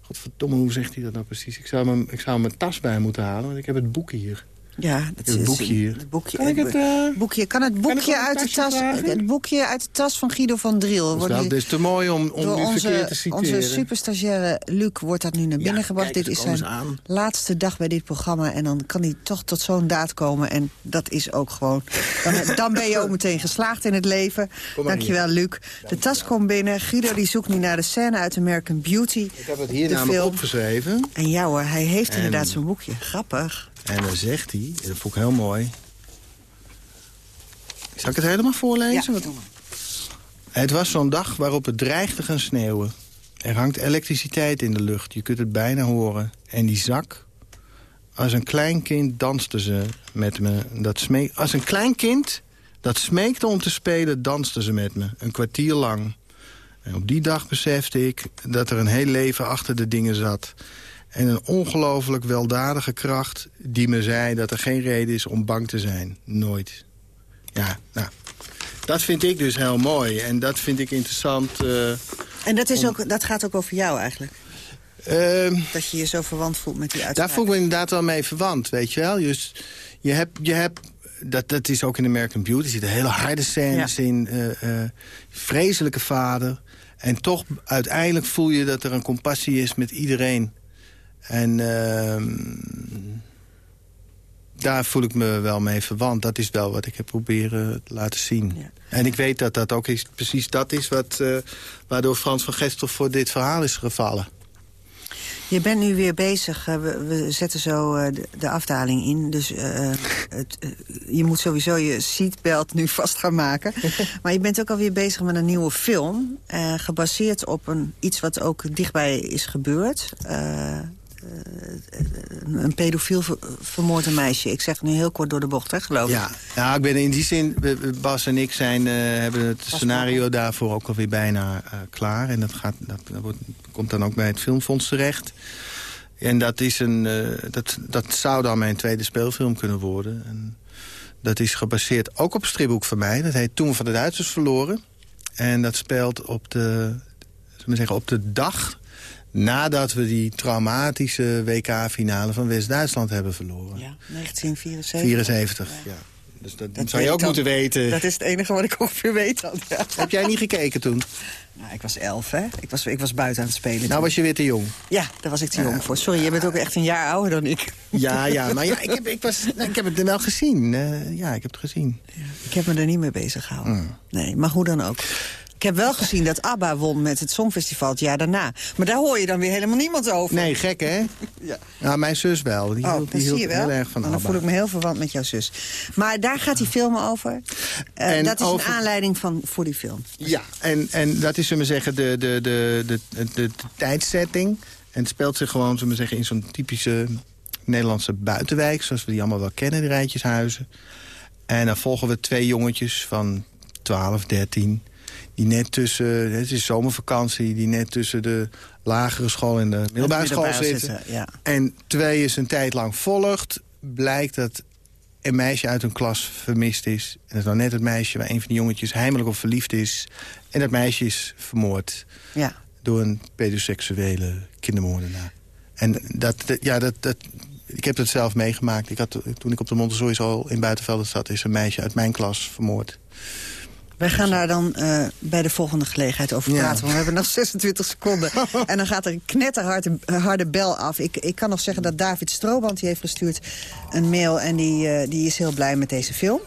Speaker 11: Godverdomme, hoe zegt hij dat nou precies? Ik zou, hem, ik zou hem mijn tas bij moeten halen, want ik heb het boek hier.
Speaker 7: Ja,
Speaker 11: heb het boekje hier.
Speaker 7: Het boekje,
Speaker 11: Kan ik het, eh,
Speaker 7: boekje, kan het boekje uit de tas,
Speaker 11: vragen?
Speaker 7: het boekje uit de tas van Guido van Driel
Speaker 11: Dus
Speaker 7: wordt
Speaker 11: dat, dit is te mooi om, om
Speaker 7: door
Speaker 11: nu verkeerd te
Speaker 7: onze,
Speaker 11: citeren.
Speaker 7: onze superstagiaire Luc wordt dat nu naar binnen gebracht.
Speaker 11: kijk,
Speaker 7: Dit is zijn
Speaker 11: aan.
Speaker 7: laatste dag bij dit programma. En dan kan hij toch tot zo'n daad komen. En dat is ook gewoon... Dan, dan ben je ook meteen geslaagd in het leven. Dankjewel, Luc. De tas komt binnen. Guido die zoekt nu naar de scène uit American Beauty.
Speaker 11: Ik heb het hier
Speaker 7: de
Speaker 11: namelijk
Speaker 7: film.
Speaker 11: opgeschreven.
Speaker 7: En ja hoor, hij heeft
Speaker 11: En-
Speaker 7: inderdaad zo'n boekje. Grappig.
Speaker 11: En dan zegt hij, dat vond ik heel mooi... Zal ik het helemaal voorlezen?
Speaker 7: Ja,
Speaker 11: Het was zo'n dag waarop het dreigt te gaan sneeuwen. Er hangt elektriciteit in de lucht, je kunt het bijna horen. En die zak, als een klein kind danste ze met me. Dat als een klein kind dat smeekte om te spelen, danste ze met me. Een kwartier lang. En op die dag besefte ik dat er een heel leven achter de dingen zat. En een ongelooflijk weldadige kracht die me zei dat er geen reden is om bang te zijn. Nooit. Ja, nou, dat vind ik dus heel mooi. En dat vind ik interessant. eh,
Speaker 7: En dat, is ook, dat gaat ook over jou eigenlijk.
Speaker 11: ehm,
Speaker 7: Dat je je zo verwant voelt met die
Speaker 11: daar
Speaker 7: uitspraak.
Speaker 11: voel ik me inderdaad wel mee verwant, weet je wel. Dus je hebt, je hebt dat, dat is ook in American Beauty. Er zitten hele harde scènes in. eh, eh, vreselijke vader. En toch uiteindelijk voel je dat er een compassie is met iedereen. En ehm, daar voel ik me wel mee verwant. Dat is wel wat ik heb proberen te laten zien. En ik weet dat dat ook is, precies dat is wat, eh, waardoor Frans van Gestel voor dit verhaal is gevallen.
Speaker 7: Je bent nu weer bezig. eh, we, we zetten zo eh, de, de afdaling in. Dus het, je moet sowieso je seatbelt nu vast gaan maken. maar je bent ook alweer bezig met een nieuwe film. gebaseerd op een, iets wat ook dichtbij is gebeurd. Eh, een een pedofiel ver, vermoord meisje. Ik zeg nu heel kort door de bocht, hè, geloof ik.
Speaker 11: Ja, ja, ik ben in die zin, Bas en ik zijn, eh, hebben het scenario daarvoor ook alweer bijna eh, klaar. En dat, gaat, dat, dat wordt, komt dan ook bij het Filmfonds terecht. En dat, is een, dat, dat zou dan mijn tweede speelfilm kunnen worden. En dat is gebaseerd ook op een stripboek van mij. Dat heet Toen we van de Duitsers verloren. En dat speelt op de, zeggen, op de dag nadat we die traumatische WK-finale van West-Duitsland hebben verloren.
Speaker 7: Ja, 1974.
Speaker 11: 74, ja. Dus dat,
Speaker 7: Dat
Speaker 11: zou je ook
Speaker 7: dan.
Speaker 11: moeten weten.
Speaker 7: Dat is het enige wat ik ongeveer weet dan. Ja.
Speaker 11: Heb jij niet gekeken toen?
Speaker 7: Nou, ik was elf, hè? Ik was, ik was buiten aan het spelen.
Speaker 11: Nou
Speaker 7: toen.
Speaker 11: was je weer te jong.
Speaker 7: Ja, daar was ik te jong voor. Sorry, je bent ook echt een jaar ouder dan ik.
Speaker 11: Ja, ja, maar ja, ik, heb, ik, was, ik heb het wel gezien. Eh, ja, ik heb het gezien.
Speaker 7: Ik heb me er niet mee bezig gehouden. Nee, maar hoe dan ook. Ik heb wel gezien dat ABBA won met het Songfestival het jaar daarna. Maar daar hoor je dan weer helemaal niemand over.
Speaker 11: Nee, gek hè?
Speaker 7: Ja.
Speaker 11: Nou, mijn zus wel. Die
Speaker 7: Oh,
Speaker 11: hield, die hield heel erg van
Speaker 7: En dan
Speaker 11: ABBA.
Speaker 7: voel ik me heel verwant met jouw zus. Maar daar gaat die film over. Eh,
Speaker 11: En
Speaker 7: dat is
Speaker 11: over-
Speaker 7: een aanleiding van, voor die film.
Speaker 11: Ja, en, en dat is, zullen we zeggen, de, de, de, de, de, de tijdsetting. En het speelt zich gewoon, zullen we zeggen, in zo'n typische Nederlandse buitenwijk... zoals we die allemaal wel kennen, de rijtjeshuizen. En dan volgen we twee jongetjes van 12, 13... die net tussen, het is zomervakantie... die net tussen de lagere school en de middelbare school zitten.
Speaker 7: zitten, ja.
Speaker 11: En twee is een tijd lang volgt. Blijkt dat een meisje uit hun klas vermist is. En dat is nou net het meisje waar een van die jongetjes heimelijk op verliefd is. En dat meisje is vermoord
Speaker 7: Ja.
Speaker 11: door een pedoseksuele kindermoordenaar. En dat, dat- ja, dat, dat, ik heb dat zelf meegemaakt. Ik had, toen ik op de Montessori school in Buitenvelden zat... is een meisje uit mijn klas vermoord.
Speaker 7: Wij gaan daar dan eh, bij de volgende gelegenheid over
Speaker 11: Ja.
Speaker 7: praten. Want we hebben nog 26 seconden. en dan gaat er een knetterharde harde bel af. Ik, ik kan nog zeggen dat David Strooband die heeft gestuurd een mail... en die, eh, die is heel blij met deze film.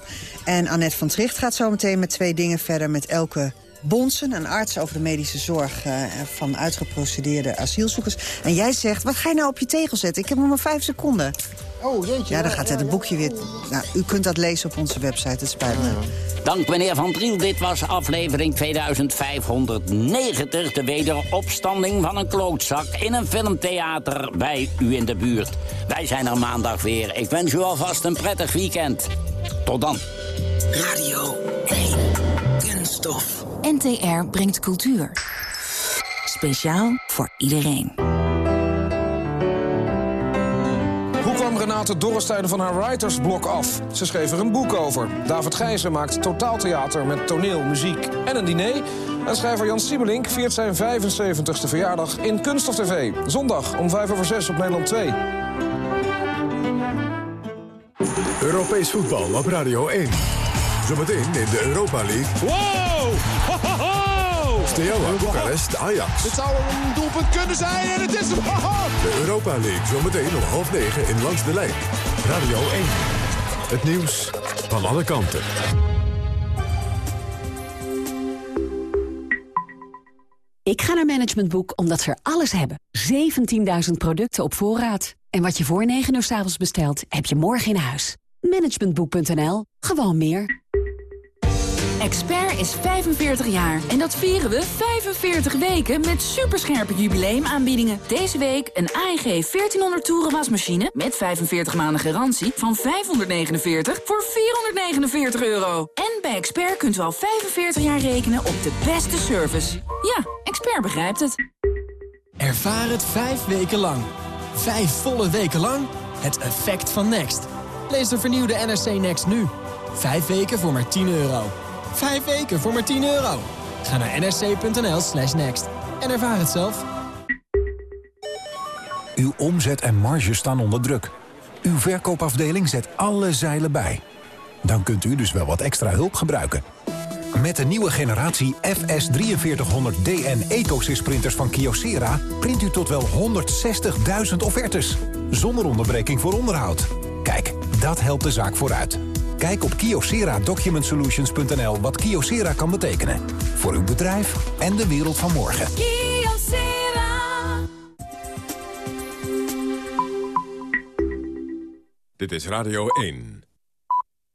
Speaker 7: En Annette van Tricht gaat zo meteen met twee dingen verder... met Elke Bonsen, een arts over de medische zorg... eh, van uitgeprocedeerde asielzoekers. En jij zegt, wat ga je nou op je tegel zetten? Ik heb nog maar vijf seconden.
Speaker 11: Oh, jeetje.
Speaker 7: Ja, dan gaat het een boekje weer... Nou, u kunt dat lezen op onze website, het spijt me.
Speaker 10: Dank meneer Van Driel, dit was aflevering 2590. De wederopstanding van een klootzak in een filmtheater bij u in de buurt. Wij zijn er maandag weer. Ik wens u alvast een prettig weekend. Tot dan.
Speaker 14: Radio 1. Kunststof.
Speaker 15: NTR brengt cultuur. Speciaal voor iedereen.
Speaker 16: Renate Dorrestein van haar writersblok af? Ze schreef er een boek over. David Gijzen maakt totaaltheater met toneel, muziek en een diner. En schrijver Jan Siebelink viert zijn 75ste verjaardag in Kunst of TV. Zondag om 5 over 6 op Nederland 2.
Speaker 9: Europees voetbal op Radio 1. Zometeen in de Europa League.
Speaker 17: Wow! Ho, ho, ho!
Speaker 9: Steaua Boekarest Ajax.
Speaker 17: Dit zou een doelpunt kunnen zijn en het is hem.
Speaker 9: De Europa League zometeen om half negen in Langs de Lijn. Radio 1. Het nieuws van alle kanten.
Speaker 18: Ik ga naar Management Boek omdat ze er alles hebben. 17.000 producten op voorraad. En wat je voor 9 uur s avonds bestelt, heb je morgen in huis. Managementboek.nl. Gewoon meer.
Speaker 15: Expert is 45 jaar en dat vieren we 45 weken met superscherpe jubileumaanbiedingen. Deze week een AEG 1400 toeren wasmachine met 45 maanden garantie van 549 voor 449 euro. En bij Expert kunt u al 45 jaar rekenen op de beste service. Ja, Expert begrijpt het.
Speaker 19: Ervaar het vijf weken lang. Vijf volle weken lang. Het effect van Next. Lees de vernieuwde NRC Next nu. Vijf weken voor maar 10 euro. Vijf weken voor maar 10 euro. Ga naar nrc.nl slash next. En ervaar het zelf.
Speaker 20: Uw omzet en marge staan onder druk. Uw verkoopafdeling zet alle zeilen bij. Dan kunt u dus wel wat extra hulp gebruiken. Met de nieuwe generatie FS4300DN EcoSys printers van Kyocera... print u tot wel 160.000 offertes. Zonder onderbreking voor onderhoud. Kijk, dat helpt de zaak vooruit. Kijk op kyocera-document-solutions.nl wat Kyocera kan betekenen. Voor uw bedrijf en de wereld van morgen.
Speaker 9: Dit is Radio 1.